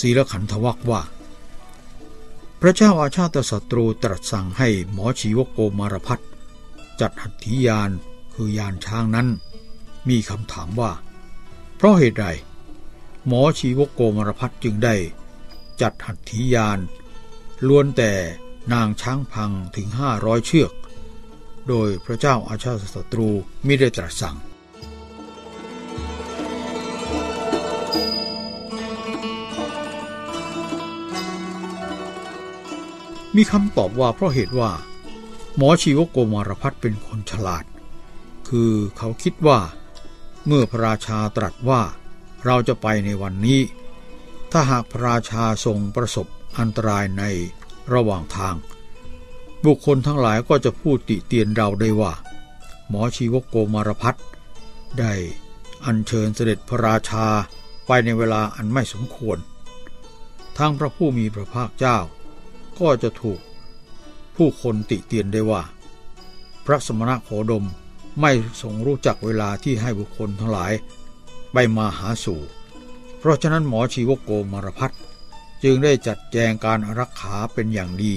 ศีลขันธวักว่า พระเจ้าอาชาติศัตรูตรัสสั่งให้หมอชีวโกมารพัฒจัดหัตถียานคือยานช้างนั้น มีคำถามว่า เพราะเหตุใด หมอชีวโกมารพัฒจึงได้ จัดหัตถียาน ล้วนแต่นางช้างพังถึงห้าร้อยเชือก โดยพระเจ้าอาชาติศัตรูไม่ได้ตรัสสั่ง มีคำตอบว่าเพราะเหตุว่า หมอชีวโกมารพัฒเป็นคนฉลาด คือเขาคิดว่าเมื่อพระราชาตรัสว่าเราจะไปในวันนี้ ถ้าหากพระราชาทรงประสบ อันตรายในระหว่างทาง บุคคลทั้งหลายก็จะพูดติเตียนเราได้ว่า หมอชีวโกมารพัฒได้อัญเชิญเสด็จพระราชาไปในเวลาอันไม่สมควรทั้งพระผู้มีพระภาคเจ้า ก็จะถูกผู้คนติเตียนได้ว่า พระสมณะโคดมไม่ทรงรู้จักเวลาที่ให้บุคคลทั้งหลายไปมาหาสู่ เพราะฉะนั้นหมอชีวโกมารพัฒ จึงได้จัดแจงการรักขาเป็นอย่างดี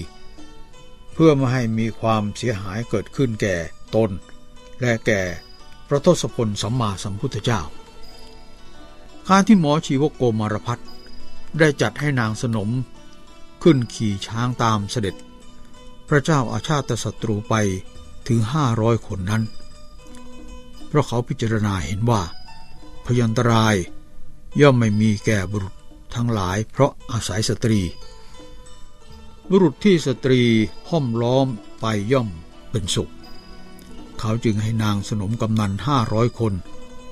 เพื่อไม่ให้มีความเสียหายเกิดขึ้นแก่ตน และแก่พระทศพลสัมมาสัมพุทธเจ้า การที่หมอชีวโกมารพัฒได้จัดให้นางสนมขึ้นขี่ช้างตามเสด็จ พระเจ้าอาชาติศัตรูไปถึงห้าร้อยคนนั้น เพราะเขาพิจารณาเห็นว่า พยันตรายย่อมไม่มีแก่บุรุษ ทั้งหลายเพราะอาศัยสตรี บุรุษที่สตรีห้อมล้อมไปย่อมเป็นสุข เขาจึงให้นางสนมกำนันห้าร้อยคน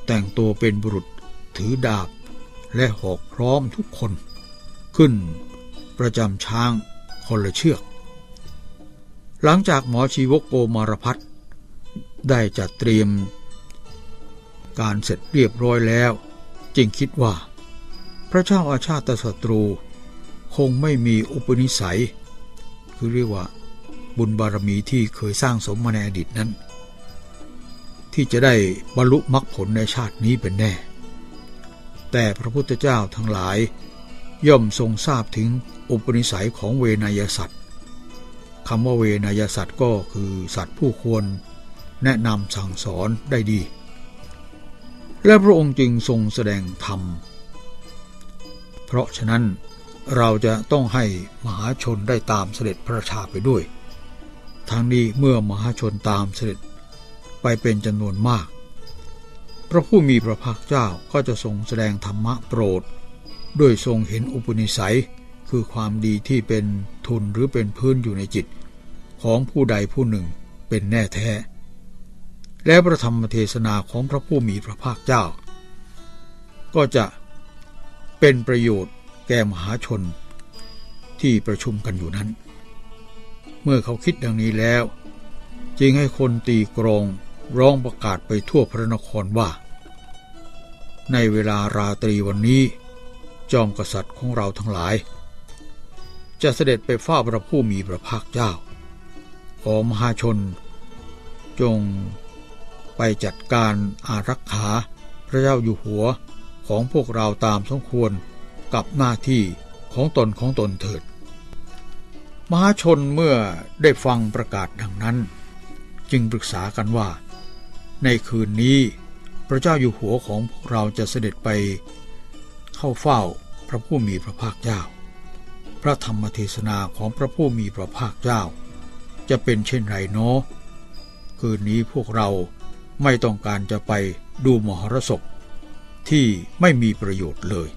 แต่งตัวเป็นบุรุษถือดาบ และหอกพร้อมทุกคน ขึ้นประจำช้างคนละเชือก หลังจากหมอชีวกโกมารพัฒได้จัดเตรียม การเสร็จเรียบร้อยแล้ว จึงคิดว่า พระเจ้าอาชาติศัตรู คงไม่มีอุปนิสัย คือเรียกว่า บุญบารมีที่เคยสร้างสมมาในอดีตนั้น ที่จะได้บรรลุมรรคผลในชาตินี้เป็นแน่ แต่พระพุทธเจ้าทั้งหลาย ย่อมทรงทราบถึงอุปนิสัยของเวนยสัตว์คำว่าเวนยสัตว์ก็คือสัตว์ผู้ควรแนะนำสั่งสอนได้ดี และพระองค์จึงทรงแสดงธรรม เพราะฉะนั้นเราจะต้องให้มหาชนได้ตามเสด็จพระราชาไปด้วย ทั้งนี้เมื่อมหาชนตามเสด็จไปเป็นจำนวนมาก พระผู้มีพระภาคเจ้าก็จะทรงแสดงธรรมะโปรด ด้วยทรงเห็นอุปนิสัยคือความดีที่เป็นทุนหรือเป็นพื้นอยู่ในจิต ของผู้ใดผู้หนึ่งเป็นแน่แท้ และพระธรรมเทศนาของพระผู้มีพระภาคเจ้า ก็จะ เป็นประโยชน์แก่มหาชนที่ประชุมกันอยู่นั้น เมื่อเขาคิดดังนี้แล้ว จึงให้คนตีกรองร้องประกาศไปทั่วพระนครว่า ในเวลาราตรีวันนี้ จอมกษัตริย์ของเราทั้งหลาย จะเสด็จไปฝ้าพระผู้มีพระภาคเจ้า ขอมหาชน จงไปจัดการอารักขาพระเจ้าอยู่หัว ของพวกเราตามสมควรกับหน้าที่ของตนของตนเถิด มหาชนเมื่อได้ฟังประกาศดังนั้น จึงปรึกษากันว่า ในคืนนี้พระเจ้าอยู่หัวของพวกเราจะเสด็จไปเข้าเฝ้าพระผู้มีพระภาคเจ้า พระธรรมเทศนาของพระผู้มีพระภาคเจ้า จะเป็นเช่นไรเนาะคืนนี้พวกเราไม่ต้องการจะไปดูมหรสพ ที่ไม่มีประโยชน์เลย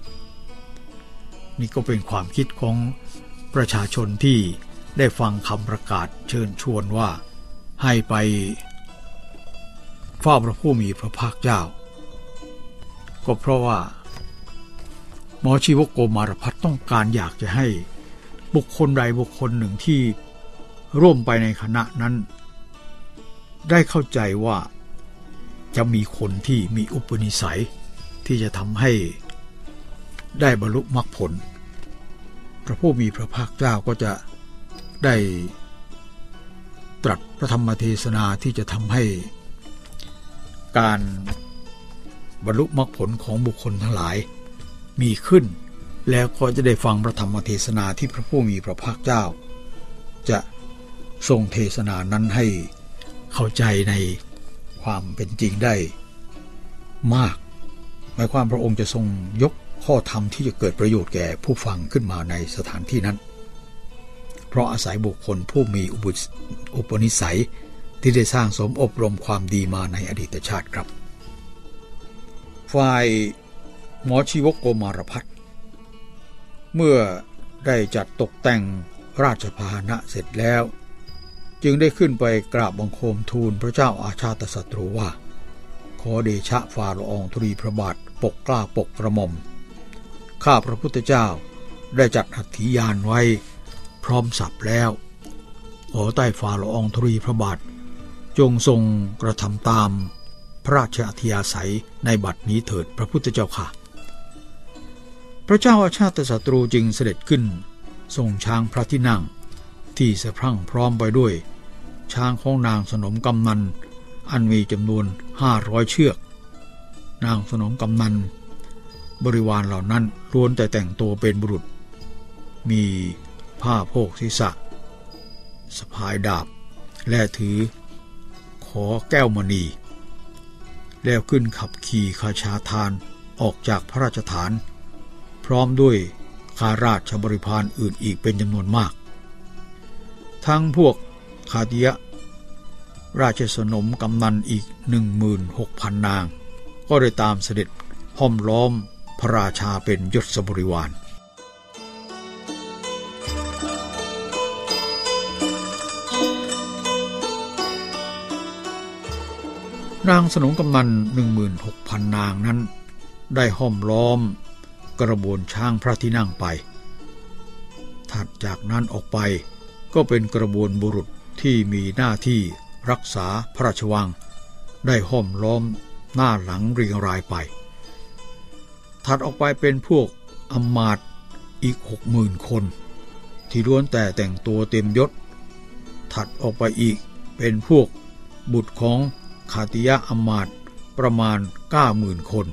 นี่ก็เป็นความคิดของประชาชนที่ได้ฟังคำประกาศเชิญชวนว่าให้ไปเฝ้าพระผู้มีพระภาคเจ้า ก็เพราะว่า หมอชีวโกมารพัฒต้องการอยากจะให้บุคคลใดบุคคลหนึ่งที่ร่วมไปในคณะนั้น ได้เข้าใจว่าจะมีคนที่มีอุปนิสัย ที่จะทำให้ได้บรรลุมรรคผล พระผู้มีพระภาคเจ้าก็จะได้ตรัสพระธรรมเทศนาที่จะทำให้การบรรลุมรรคผลของบุคคลทั้งหลายมีขึ้น แล้วก็จะได้ฟังพระธรรมเทศนาที่พระผู้มีพระภาคเจ้า จะทรงเทศนานั้นให้เข้าใจในความเป็นจริงได้มาก หมายความพระองค์จะทรงยกข้อธรรมที่จะเกิดประโยชน์แก่ผู้ฟังขึ้นมาในสถานที่นั้น เพราะอาศัยบุคคลผู้มีอุปนิสัยที่ได้สร้างสมอบรมความดีมาในอดีตชาติครับ ฝ่ายหมอชีวกโกมารพัฒเมื่อได้จัดตกแต่งราชพาหนะเสร็จแล้ว จึงได้ขึ้นไปกราบบังคมทูลพระเจ้าอาชาติศัตรูว่า ขอเดชะฝ่าละอองธุรีพระบาทปกกล้าปกกระหม่อม ข้าพระพุทธเจ้าได้จัดหัตถียานไว้ พร้อมสับแล้ว ขอใต้ฝ่าละอองธุรีพระบาท จงทรงกระทำตาม พระราชอัธยาศัยในบัดนี้เถิดพระพุทธเจ้าค่ะ พระเจ้าอาชาติศัตรูจึงเสด็จขึ้น ทรงช้างพระที่นั่ง ที่สะพรั่งพร้อมไปด้วย ช้างของนางสนมกำนันอันมีจำนวน ห้าร้อยเชือก นางสนมกำนัน บริวารเหล่านั้นล้วนแต่แต่งตัวเป็นบุรุษ มีผ้าโพกศีรษะสะพายดาบ และถือขอแก้วมณี แล้วขึ้นขับขี่คาชาทานออกจากพระราชฐาน พร้อมด้วยคาราชบริพารอื่นอีกเป็นจำนวนมาก ทั้งพวกคาติยะ ราชสนมกำนันอีก 16,000 นาง ก็ได้ตามเสด็จห้อมล้อมพระราชาเป็นยศบริวาร นางสนมกำนัน16,000 นางนั้น ได้ห้อมล้อมกระบวนช้างพระที่นั่งไป ถัดจากนั้นออกไปก็เป็นกระบวนบุรุษที่มีหน้าที่ รักษาพระราชวัง ได้ห้อมล้อมหน้าหลังเรียงรายไป ถัดออกไปเป็นพวกอมมาตอีกหกหมื่นคน ที่ล้วนแต่แต่งตัวเต็มยศ ถัดออกไปอีกเป็นพวกบุตรของขาติยะอมมาตประมาณเก้าหมื่นคน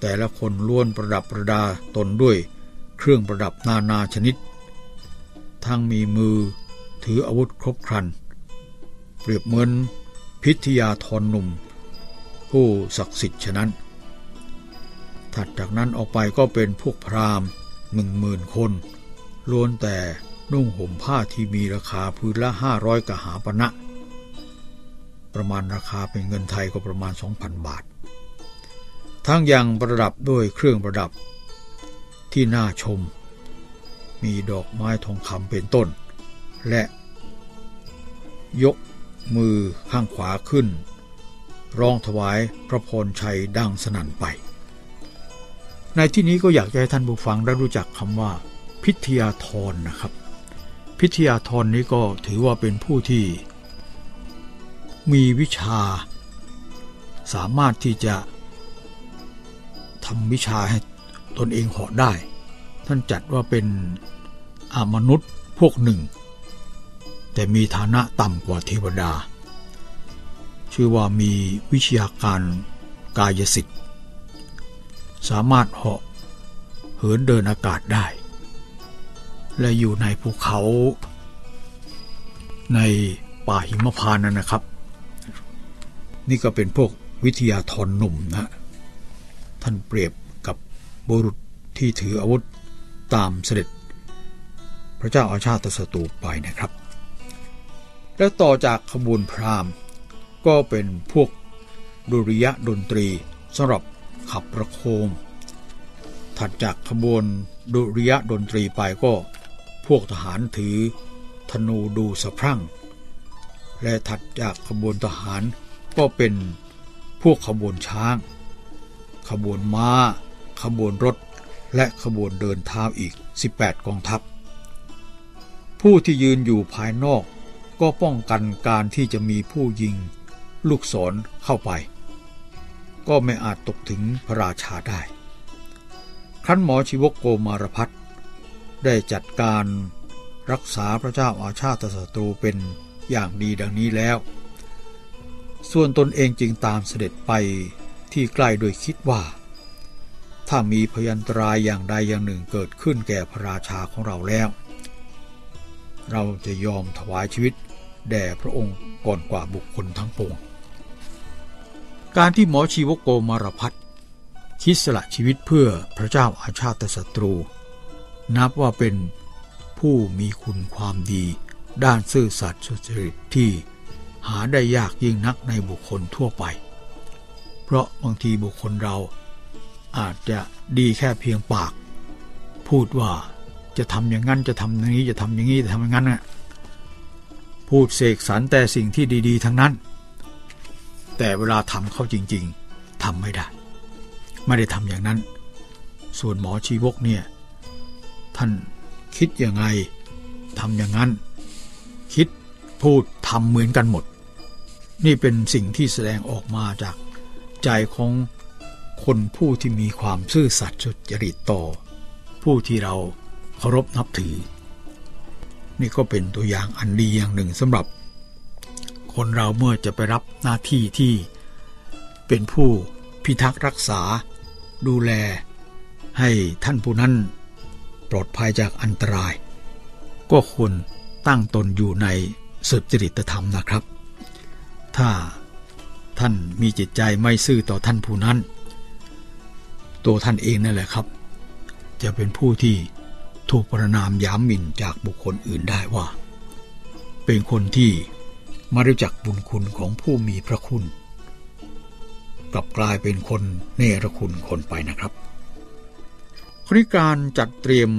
แต่ละคนล้วนประดับประดาตนด้วยเครื่องประดับนานาชนิด ทั้งมีมือถืออาวุธครบครัน เปรียบเหมือนพิทยาธรหนุ่ม ผู้ศักดิ์สิทธิ์ฉะนั้น ถัดจากนั้นออกไปก็เป็นพวกพราหมณ์หนึ่งหมื่นคนล้วนแต่นุ่งห่มผ้าที่มีราคาพื้นละห้าร้อยกหาปณะประมาณราคาเป็นเงินไทยก็ประมาณ 2,000 บาท ทั้งยังประดับด้วยเครื่องประดับที่น่าชม มีดอกไม้ทองคำเป็นต้น และยก มือข้างขวาขึ้น ร้องถวายพระพรชัยดังสนั่นไป ในที่นี้ก็อยากให้ท่านผู้ฟังได้รู้จักคำว่า พิทยาธรนะครับ พิทยาธรนี้ก็ถือว่าเป็นผู้ที่ มีวิชา สามารถที่จะทำวิชาให้ตนเองเหาะได้ ท่านจัดว่าเป็นอมนุษย์พวกหนึ่ง แต่มีฐานะต่ำกว่าเทวดา ชื่อว่ามีวิชาการกายสิทธิ์ สามารถเหาะเหินเดินอากาศได้ และอยู่ในภูเขาในป่าหิมพานนั่นนะครับ นี่ก็เป็นพวกวิทยาธรหนุ่มนะ ท่านเปรียบกับบุรุษที่ถืออาวุธตามเสด็จ พระเจ้าอาชาติศัตรูไปนะครับ และต่อจากขบวนพราหมณ์ ก็เป็นพวกดุริยะดนตรีสำหรับขับประโคม ถัดจากขบวนดุริยะดนตรีไปก็พวกทหารถือธนูดูสะพรั่ง และถัดจากขบวนทหารก็เป็นพวกขบวนช้าง ขบวนม้า ขบวนรถ และขบวนเดินเท้าอีก 18 กองทัพ ผู้ที่ยืนอยู่ภายนอก ก็ป้องกันการที่จะมีผู้ยิง ลูกศรเข้าไป ก็ไม่อาจตกถึงพระราชาได้ ครั้นหมอชีวกโกมารพัฒได้จัดการรักษาพระเจ้าอาชาติศัตรูเป็นอย่างดีดังนี้แล้ว ส่วนตนเองจึงตามเสด็จไปที่ใกล้โดยคิดว่า ถ้ามีพยันตรายอย่างใดอย่างหนึ่งเกิดขึ้นแก่พระราชาของเราแล้ว เราจะยอมถวายชีวิต แด่พระองค์ก่อนกว่าบุคคลทั้งปวง การที่หมอชีวโกมารพัฒคิดสละชีวิตเพื่อพระเจ้าอาชาติศัตรู นับว่าเป็นผู้มีคุณความดี ด้านซื่อสัตย์สุจริตที่หาได้ยากยิ่งนักในบุคคลทั่วไป เพราะบางทีบุคคลเราอาจจะดีแค่เพียงปาก พูดว่า จะทำอย่างนั้นจะทำอย่างนี้จะทำอย่างนี้จะทำอย่างนั้นน่ะพูดเสกสรรแต่สิ่งที่ดี ๆ ทั้งนั้น แต่เวลาทำเข้าจริง ๆทำไม่ได้ ไม่ได้ทำอย่างนั้น ส่วนหมอชีวกเนี่ยท่านคิดยังไงทำอย่างนั้น คิดพูดทำเหมือนกันหมด นี่เป็นสิ่งที่แสดงออกมาจากใจของคนผู้ที่มีความซื่อสัตย์สุจริตต่อ ผู้ที่เรา เคารพนับถือ นี่ก็เป็นตัวอย่างอันดีอย่างหนึ่งสำหรับ คนเราเมื่อจะไปรับหน้าที่ที่เป็นผู้พิทักษ์รักษา ดูแล ให้ท่านผู้นั้นปลอดภัยจากอันตราย ก็ควรตั้งตนอยู่ในสุจริตธรรมนะครับ ถ้าท่านมีจิตใจไม่ซื่อต่อท่านผู้นั้น ตัวท่านเองนั่นแหละครับ จะเป็นผู้ที่ ถูกประนามย้ำหมิ่นจากบุคคลอื่นได้ว่า เป็นคนที่มารู้จักบุญคุณของผู้มีพระคุณ กลับกลายเป็นคนเนรคุณคนไปนะครับคริการจัดเตรียม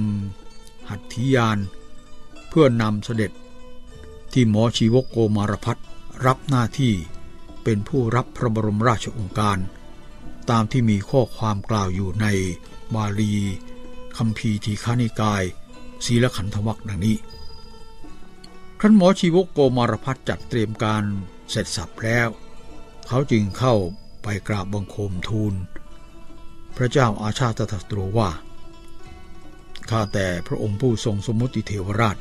หัตถิยานเพื่อนำเสด็จที่หมอชีวกโกมารพัฒรับหน้าที่เป็นผู้รับพระบรมราชองค์การ ตามที่มีข้อความกล่าวอยู่ในบาลี คำพีทีฆานิกายศีลขันธวัคดังนี้ ครั้นหมอชีวกโกมารพัฒจัดเตรียมการเสร็จสับแล้ว เขาจึงเข้าไปกราบบังคมทูล พระเจ้าอาชาตศัตรูว่า ข้าแต่พระองค์ผู้ทรงสมมติเทวราช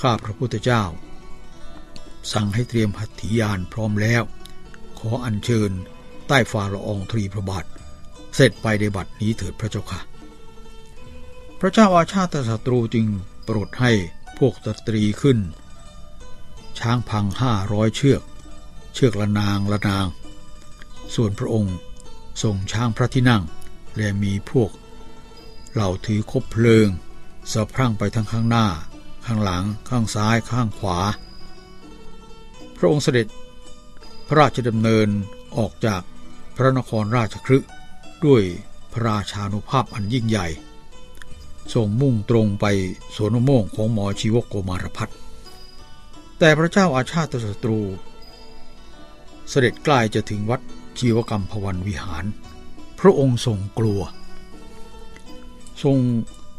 ข้าพระพุทธเจ้า สั่งให้เตรียมหัตถียานพร้อมแล้ว ขออัญเชิญใต้ฝ่าละอองทรีพระบาทเสร็จไปในบัดนี้เถิดพระเจ้าค่ะ พระเจ้าอาชาติศัตรูจึงโปรดให้พวกสตรีขึ้น ช้างพังห้าร้อยเชือก เชือกละนางละนาง ส่วนพระองค์ทรงช้างพระที่นั่ง และมีพวก เหล่าถือคบเพลิงสะพรั่งไปทั้งข้างหน้า ข้างหลังข้างซ้ายข้างขวา พระองค์เสด็จพระราชดำเนินออกจากพระนครราชครึด้วยพระราชานุภาพอันยิ่งใหญ่ ทรงมุ่งตรงไปสวนโม่งของหมอชีวกโกมารพัฒแต่พระเจ้าอาชาติศัตรู เสด็จใกล้จะถึงวัดชีวกรรมพวันวิหาร พระองค์ทรงกลัว ทรง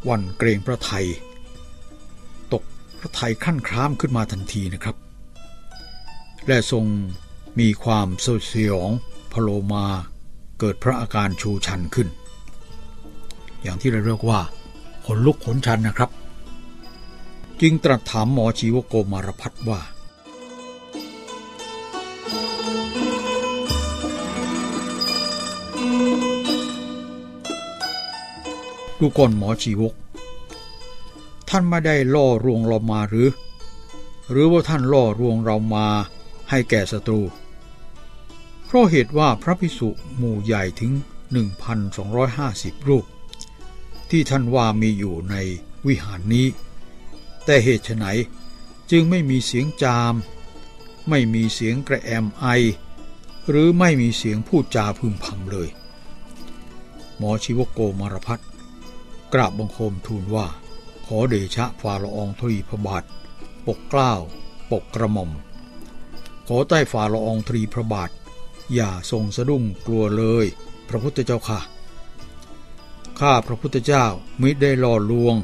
วันเกรงพระไทย ตกพระไทยขั้นครามขึ้นมาทันทีนะครับ และทรงมีความเสียองพโลมาเกิดพระอาการชูชันขึ้น อย่างที่เราเรียกว่า ขนลุกขนชันนะครับ จึงตรัสถามหมอชีวโกมารพัฒว่า ดูก่อนหมอชีวก ท่านไม่ได้ล่อรวงเรามาหรือ หรือว่าท่านล่อรวงเรามาให้แก่ศัตรู เพราะเหตุว่าพระพิสุหมู่ใหญ่ถึง 1,250 รูป ที่ท่านว่ามีอยู่ในวิหารนี้ แต่เหตุไนจึงไม่มีเสียงจาม ไม่มีเสียงกระแอมไอ หรือไม่มีเสียงพูดจาพึมพำเลย หมอชีวโกมารพัฒกราบบังคมทูลว่า ขอเดชะฟาละอองทรีพระบาท ปกเกล้า ปกกระหม่อม ขอใต้ฝ่าละอองทรีพระบาท อย่าทรงสะดุ้งกลัวเลย พระพุทธเจ้าค่ะ ข้าพระพุทธเจ้ามิได้หล่อลวง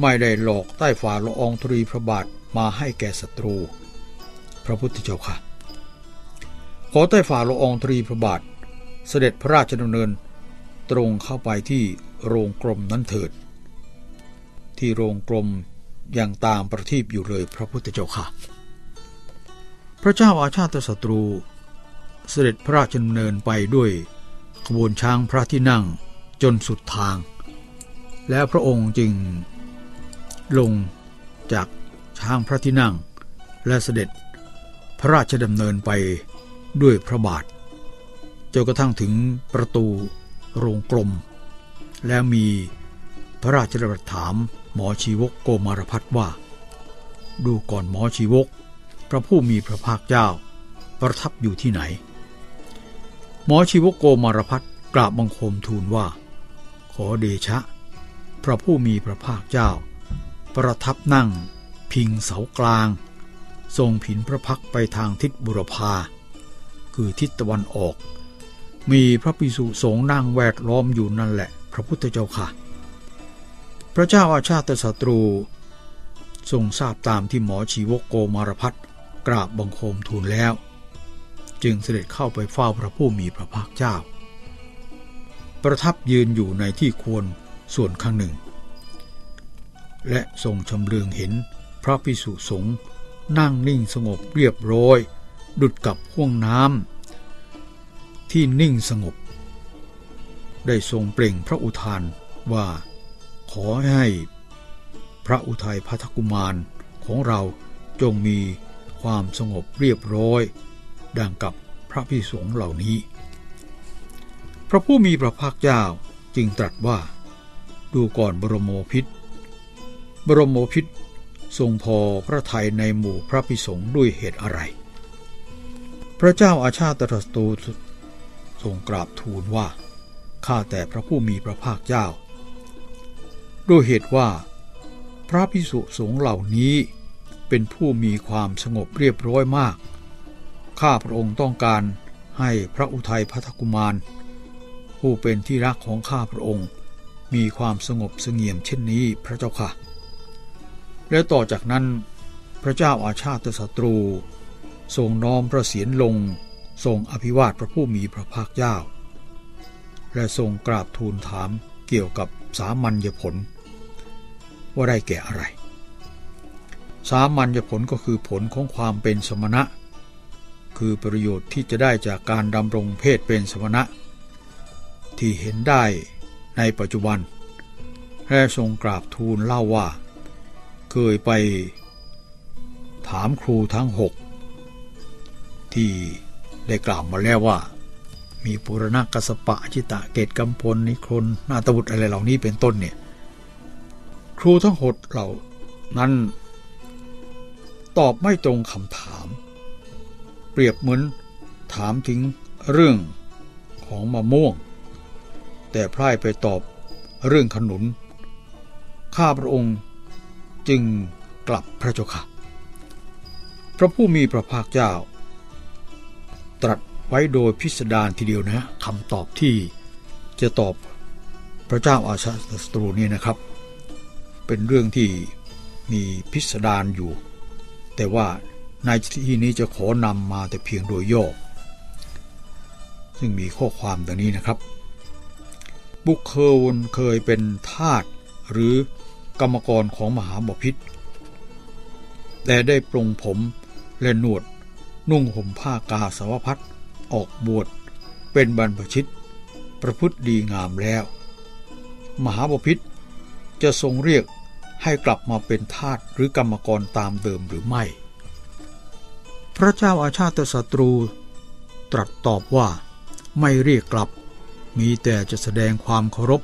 ไม่ได้หลอกใต้ฝ่าละอองธุรีพระบาทมาให้แก่ศัตรู พระพุทธเจ้าค่ะ ขอใต้ฝ่าละอองธุรีพระบาท เสด็จพระราชดำเนิน ตรงเข้าไปที่โรงกรมนั้นเถิด ที่โรงกรมยังตามประทีปอยู่เลยพระพุทธเจ้าค่ะ พระเจ้าอาชาติศัตรู เสด็จพระราชดำเนินไปด้วยขบวนช้างพระที่นั่ง จนสุดทาง แล้วพระองค์จึงลงจากช้างพระที่นั่ง และเสด็จพระราชดำเนินไปด้วยพระบาทจนกระทั่งถึงประตูโรงกลม แล้วมีพระราชดำรัสถามหมอชีวกโกมารพัฒว่า ดูก่อนหมอชีวก พระผู้มีพระภาคเจ้า ประทับอยู่ที่ไหน หมอชีวกโกมารพัฒกราบบังคมทูลว่า ขอเดชะ พระผู้มีพระภาคเจ้า ประทับนั่ง พิงเสากลาง ทรงผินพระพักไปทางทิศบุรพา คือทิศตะวันออก มีพระภิกษุสงฆ์นั่งแวดล้อมอยู่นั่นแหละ พระพุทธเจ้าค่ะ พระเจ้าอาชาติศัตรู ทรงทราบตามที่หมอชีวกโกมารพัฒกราบบังคมทูลแล้ว จึงเสด็จเข้าไปเฝ้าพระผู้มีพระภาคเจ้า ประทับยืนอยู่ในที่ควรส่วนข้างหนึ่ง และทรงชำเลืองเห็นพระพิสุสงฆ์นั่งนิ่งสงบเรียบร้อย ดุดกับห้วงน้ำที่นิ่งสงบ ได้ทรงเปล่งพระอุทานว่าขอให้พระอุทัยพัทกุมารของเราจงมีความสงบเรียบร้อย ดังกับพระพิสงฆ์เหล่านี้ พระผู้มีพระภาคเจ้าจึงตรัสว่า ดูก่อนบรมโมพิษบรมโมพิษทรงพอพระทัยในหมู่พระพิสงฆ์ด้วยเหตุอะไร พระเจ้าอาชาติตรัสตูทรงกราบทูลว่า ข้าแต่พระผู้มีพระภาคเจ้า ด้วยเหตุว่า พระพิสุสงฆ์เหล่านี้เป็นผู้มีความสงบเรียบร้อยมาก ข้าพระองค์ต้องการให้พระอุทัยพัทกุมาร ผู้เป็นที่รักของข้าพระองค์ มีความสงบเสงี่ยมเช่นนี้พระเจ้าค่ะ และต่อจากนั้น พระเจ้าอาชาติศัตรูทรงน้อมพระเศียรลงทรงอภิวาทพระผู้มีพระภาคเจ้า และทรงกราบทูลถามเกี่ยวกับสามัญญผล ว่าได้แก่อะไร สามัญญผลก็คือผลของความเป็นสมณะ คือประโยชน์ที่จะได้จากการดำรงเพศเป็นสมณะ ที่เห็นได้ในปัจจุบัน และทรงกราบทูลเล่าว่า เคยไปถามครูทั้งหกที่ได้กล่าวมาแล้วว่า มีปุรณกสปะชิตะเกตกำพลนิครนนาตบุตรอะไรเหล่านี้เป็นต้นเนี่ย ครูทั้งหดเหล่านั้นตอบไม่ตรงคำถาม เปรียบเหมือนถามถึงเรื่องของมะม่วง แต่พร่ายไปตอบเรื่องขนุน ข้าพระองค์จึงกลับพระเจ้าค่ะ พระผู้มีพระภาคเจ้า ตรัสไว้โดยพิสดารทีเดียวนะคำตอบที่จะตอบพระเจ้าอาชาสตรูนี่นะครับ เป็นเรื่องที่มีพิสดารอยู่ แต่ว่าในที่นี้จะขอนำมาแต่เพียงโดยย่อซึ่งมีข้อความดังนี้นะครับ บุคคลเคยเป็นทาสหรือกรรมกรของมหาบพิษแต่ได้ปรงผมและหนวดนุ่งห่มผ้ากาสาวพัดออกบวชเป็นบรรพชิต ประพฤติดีงามแล้ว มหาบพิษจะทรงเรียกให้กลับมาเป็นทาสหรือกรรมกรตามเดิมหรือไม่ พระเจ้าอาชาติศัตรูตรัสตอบว่าไม่เรียกกลับ มีแต่จะแสดงความเคารพ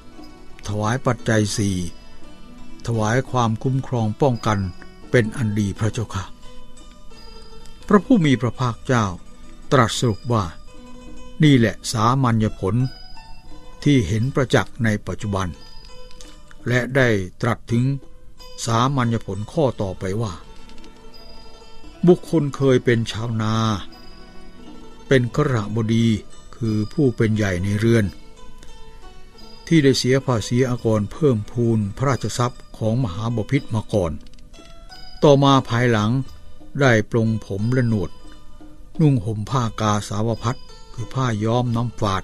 ถวายปัจจัยสี่ถวายความคุ้มครองป้องกันเป็นอันดีพระเจ้าค่ะ พระผู้มีพระภาคเจ้าตรัสสรุปว่า นี่แหละสามัญญผลที่เห็นประจักษ์ในปัจจุบัน และได้ตรัสถึงสามัญญผลข้อต่อไปว่า บุคคลเคยเป็นชาวนา เป็นกระบดี คือผู้เป็นใหญ่ในเรือน ที่ได้เสียภาษีอากรเพิ่มพูนพระราชทรัพย์ของมหาบพิษมาก่อน ต่อมาภายหลังได้ปลงผมและหนวด นุ่งห่มผ้ากาสาวพัดคือผ้าย้อมน้ำฝาด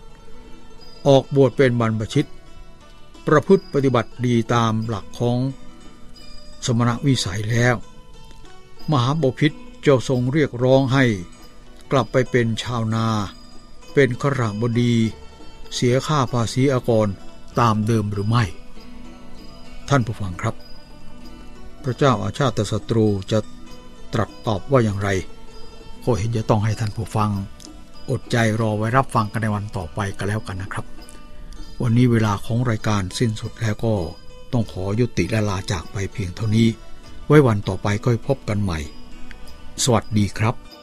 ออกบวชเป็นบรรพชิต ประพฤติปฏิบัติดีตามหลักของสมณวิสัยแล้ว มหาบพิษจะทรงเรียกร้องให้กลับไปเป็นชาวนา เป็นขรบดี เสียค่าภาษีอากรตามเดิมหรือไม่ ท่านผู้ฟังครับ พระเจ้าอาชาติศัตรูจะตรัสตอบว่าอย่างไร ก็เห็นจะต้องให้ท่านผู้ฟัง อดใจรอไว้รับฟังกันในวันต่อไปกันแล้วกันนะครับ วันนี้เวลาของรายการสิ้นสุดแล้วก็ต้องขอยุติและลาจากไปเพียงเท่านี้ ไว้วันต่อไปก็พบกันใหม่ สวัสดีครับ